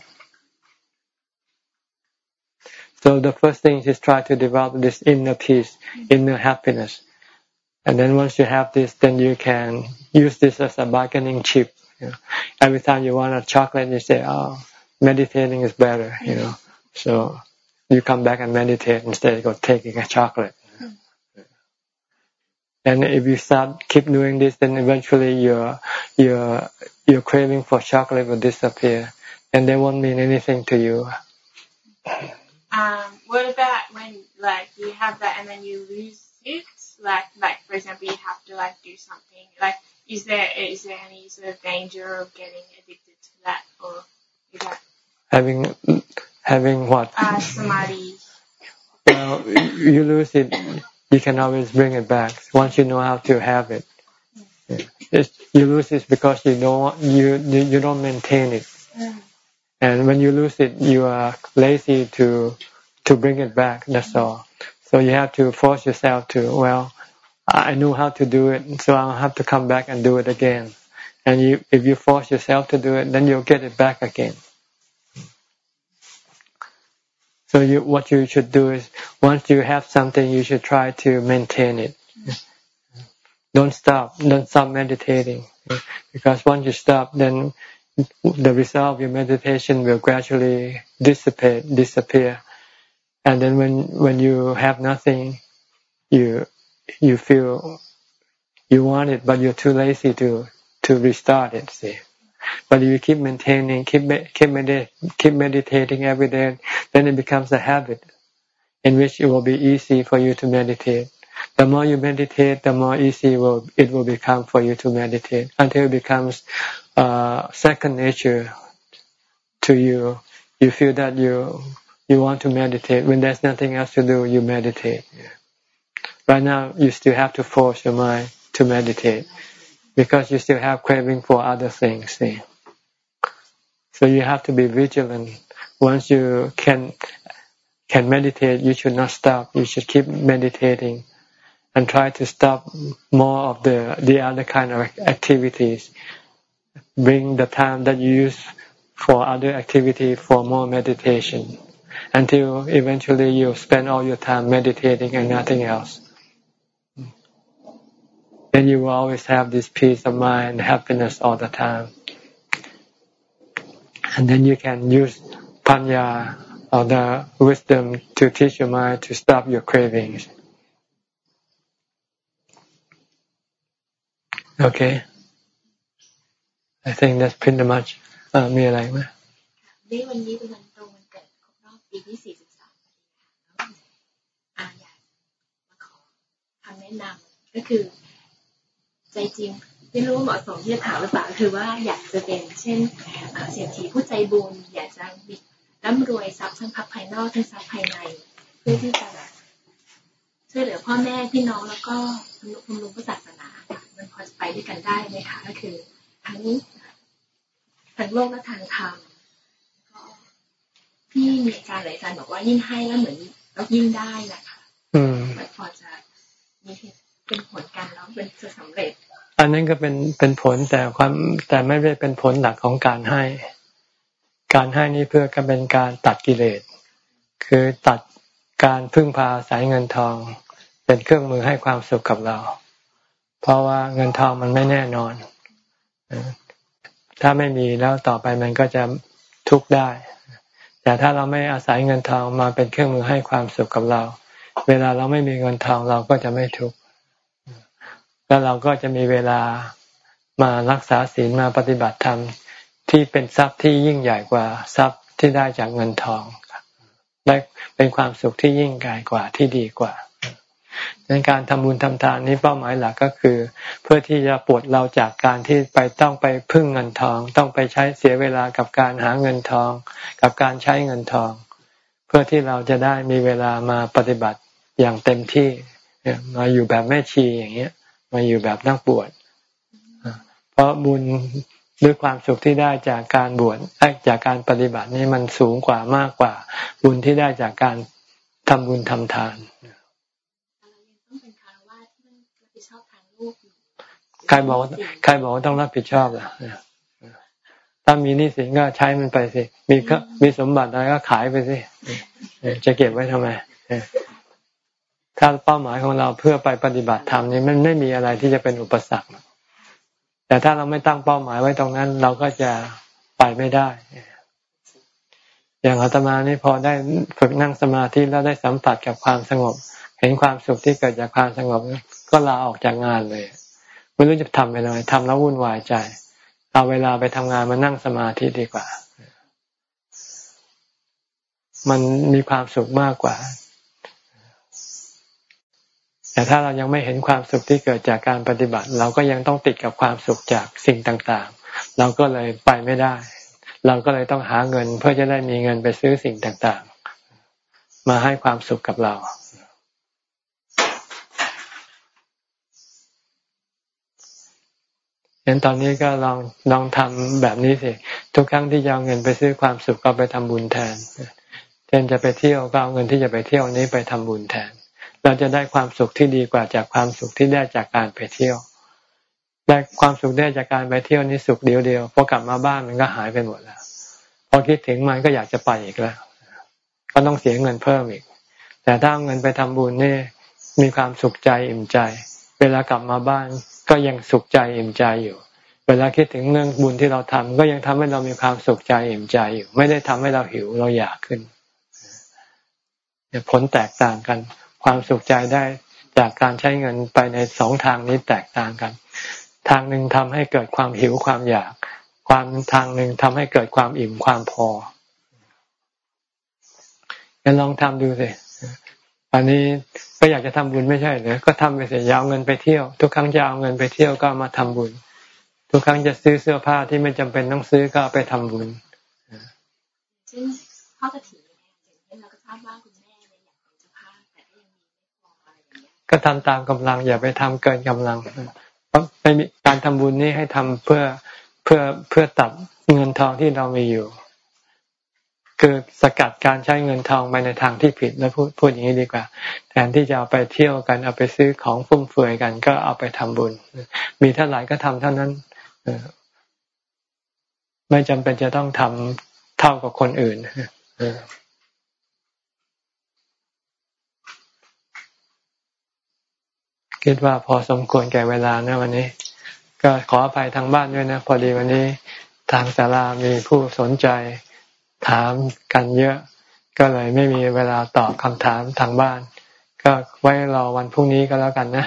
So the first thing is try to develop this inner peace, inner happiness. And then once you have this, then you can use this as a bargaining chip. You know. Every time you want a chocolate, you say, oh, meditating is better, you know. So you come back and meditate instead of taking a chocolate. And if you start keep doing this, then eventually your your your craving for chocolate will disappear, and they won't mean anything to you. Um, what about when like you have that and then you lose it? Like like for example, you have to like do something. Like is there is there any sort of danger of getting addicted to that or is that having having what? Uh, samadhi. Well, you lose it, you can always bring it back once you know how to have it. It's, you lose it because you don't you you don't maintain it, and when you lose it, you are lazy to to bring it back. That's all. So you have to force yourself to. Well, I know how to do it, so I'll have to come back and do it again. And you, if you force yourself to do it, then you'll get it back again. So you, what you should do is, once you have something, you should try to maintain it. Don't stop. Don't stop meditating. Because once you stop, then the result of your meditation will gradually dissipate, disappear. And then when, when you have nothing, you, you feel you want it, but you're too lazy to, to restart it, see. But if you keep maintaining, keep keep, medit keep meditating every day, then it becomes a habit, in which it will be easy for you to meditate. The more you meditate, the more easy it will it will become for you to meditate until it becomes uh, second nature to you. You feel that you you want to meditate when there's nothing else to do. You meditate. Right now, you still have to force your mind to meditate because you still have craving for other things. See? So you have to be vigilant. Once you can can meditate, you should not stop. You should keep meditating and try to stop more of the the other kind of activities. Bring the time that you use for other activity for more meditation until eventually you spend all your time meditating and nothing else then you will always have this peace of mind, happiness all the time. And then you can use panya or the wisdom to teach your mind to stop your cravings. Okay. I think that's pretty much มีอะไรไหมนี่วันนี้เป็นวันตรงวันเกิดครบรอบปีที่ 43อาอยากมาขอคำแนะนำก็คือ ใจจริงไม่รู้เหมาะสมที่จะถามหรือเปล่าคือว่าอยากจะเป็นเช่นเสียทีผู้ใจบุญอยากจะมีร่ำรวยทรัพย์ทั้งภายนอกทั้งทรัพย์ภายใน เพื่อที่จะช่วยเหลือพ่อแม่พี่น้องแล้วก็บำรุงพระศาสนามันพอจะไปด้วยกันได้ไหมคะก็คือทั้งทั้งโลกและทางธรรมก็พี่มีอาจารย์หลายอาจารย์บอกว่ายิ่งให้แล้วเหมือนเรายิ่งได้นะคะมันพอจะมีเป็นผลการแล้วเป็นจะสำเร็จ อันนั้นก็เป็นเป็นผลแต่ความแต่ไม่ได้เป็นผลหลักของการให้ การให้นี้เพื่อก็เป็นการตัดกิเลส คือตัดการพึ่งพาสายเงินทอง เป็นเครื่องมือให้ความสุขกับเรา เพราะว่าเงินทองมันไม่แน่นอน ถ้าไม่มีแล้วต่อไปมันก็จะทุกข์ได้ แต่ถ้าเราไม่อาศัยเงินทองมาเป็นเครื่องมือให้ความสุขกับเรา เวลาเราไม่มีเงินทองเราก็จะไม่ทุกข์ แล้วเราก็จะมีเวลามารักษาศีลมาปฏิบัติธรรมที่เป็นทรัพย์ที่ยิ่งใหญ่กว่าทรัพย์ที่ได้จากเงินทองและเป็นความสุขที่ยิ่งใหญ่กว่าที่ดีกว่าในการทำบุญทำทานนี้เป้าหมายหลักก็คือ เพื่อที่จะปลดเราจากการที่ไปต้องไปพึ่งเงินทอง ต้องไปใช้เสียเวลากับการหาเงินทอง กับการใช้เงินทอง เพื่อที่เราจะได้มีเวลามาปฏิบัติอย่างเต็มที่มาอยู่แบบแม่ชีอย่างเงี้ย มาอยู่แบบนักบวชเพราะบุญด้วยความสุขที่ได้จากการบวชจากการปฏิบัตินี้มันสูงกว่ามากกว่า บุญที่ได้จากการทำบุญทำทานใครบอกใครบอกว่าต้องรับผิดชอบล่ะถ้ามีนี้สินก็ใช้มันไปสิ มีก็มีสมบัติอะไรก็ขายไปสิ จะเก็บไว้ทำไม ถ้าเป้าหมายของเราเพื่อไปปฏิบัติธรรมนี้มันไม่มีอะไรที่จะเป็นอุปสรรค แต่ถ้าเราไม่ตั้งเป้าหมายไว้ตรงนั้น เราก็จะไปไม่ได้ อย่างอาตมานี่พอได้ฝึกนั่งสมาธิแล้วได้สัมผัสกับความสงบ เห็นความสุขที่เกิดจากความสงบ ก็ลาออกจากงานเลย ไม่รู้จะทำอะไรทำแล้ววุ่นวายใจ เอาเวลาไปทำงานมานั่งสมาธิดีกว่า มันมีความสุขมากกว่า แต่ถ้าเรายังไม่เห็นความสุขที่เกิดจากการปฏิบัติ เราก็ยังต้องติดกับความสุขจากสิ่งต่างๆ เราก็เลยไปไม่ได้ เราก็เลยต้องหาเงินเพื่อจะได้มีเงินไปซื้อสิ่งต่างๆ มาให้ความสุขกับเรา เห็นตอนนี้ก็ลองลองทำแบบนี้สิ ทุกครั้งที่จะเอาเงินไปซื้อความสุขก็ไปทำบุญแทน เช่นจะไปเที่ยวก็เอาเงินที่จะไปเที่ยวนี้ไปทำบุญแทน เราจะได้ความสุขที่ดีกว่าจากความสุขที่ได้จากการไปเที่ยวได้ความสุขได้จากการไปเที่ยวนี้สุขเดียวเดียวพอกลับมาบ้านมันก็หายไปหมดแล้วพอคิดถึงมันก็อยากจะไปอีกแล้ว ก็ต้องเสียเงินเพิ่มอีก แต่ถ้าเอาเงินไปทำบุญนี่มีความสุขใจอิ่มใจ เวลากลับมาบ้านก็ยังสุขใจอิ่มใจอยู่ เวลาคิดถึงเรื่องบุญที่เราทำก็ยังทำให้เรามีความสุขใจอิ่มใจอยู่ ไม่ได้ทำให้เราหิวเราอยากขึ้นผลแตกต่างกัน ความสุขใจได้จากการใช้เงินไปในสองทางนี้แตกต่างกัน ทางหนึ่งทำให้เกิดความหิวความอยาก ความทางหนึ่งทำให้เกิดความอิ่มความพองั้นลองทำดูสิอันนี้ก็อยากจะทำบุญไม่ใช่เหรอก็ทำไปเสียยาวเงินไปเที่ยว ทุกครั้งจะเอาเงินไปเที่ยวก็มาทำบุญ ทุกครั้งจะซื้อเสื้อผ้าที่ไม่จำเป็นต้องซื้อก็ไปทำบุญซึ่งพ่อกระถิ่นเนี่ยเราก็ทราบว่า ก็ทำตามกำลัง อย่าไปทำเกินกำลังเพราะไม่มีการทำบุญนี่ให้ทำเพื่อเพื่อเพื่อตัดเงินทองที่เรามีอยู่ คือสกัดการใช้เงินทองไปในทางที่ผิดแล้วพูดพูดอย่างนี้ดีกว่า แทนที่จะเอาไปเที่ยวกันเอาไปซื้อของฟุ่มเฟือยกัน ก็เอาไปทำบุญ มีเท่าไหร่ก็ทำเท่านั้นไม่จำเป็นจะต้องทำเท่ากับคนอื่น คิดว่าพอสมควรแก่เวลานะวันนี้ ก็ขออภัยทางบ้านด้วยนะ พอดีวันนี้ทางศาลามีผู้สนใจถามกันเยอะ ก็เลยไม่มีเวลาตอบคำถามทางบ้าน ก็ไว้รอวันพรุ่งนี้ก็แล้วกันนะ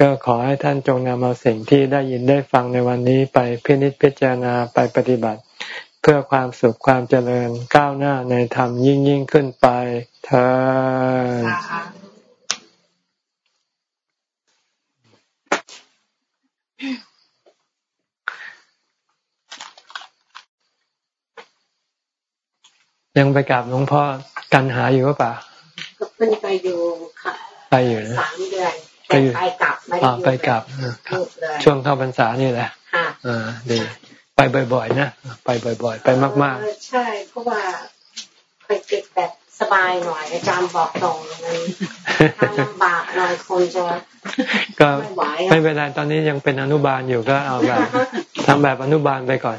ก็ขอให้ท่านจงนำเอาสิ่งที่ได้ยินได้ฟังในวันนี้ไปพินิจพิจารณาไปปฏิบัติ เพื่อความสุขความเจริญก้าวหน้าในธรรมยิ่งยิ่งขึ้นไปเธอ ยังไปกราบหลวงพ่อกันหาอยู่หรือเปล่าก็เพิ่งไปอยู่ค่ะ ไปอยู่นะสามเดือนไปไปกลับไม่ได้ไปกลับช่วงเข้าพรรษานี่แหละอ่าดีไปบ่อยๆนะไปบ่อยๆ ไปมากๆ ใช่เพราะว่าไปเก็บแบบสบายหน่อยอาจารย์บอกตรงเลยถ้าลำบากหน่อยคนจะก็ไม่เป็นไรตอนนี้ยังเป็นอนุบาลอยู่ก็เอาแบบทำแบบอนุบาลไปก่อน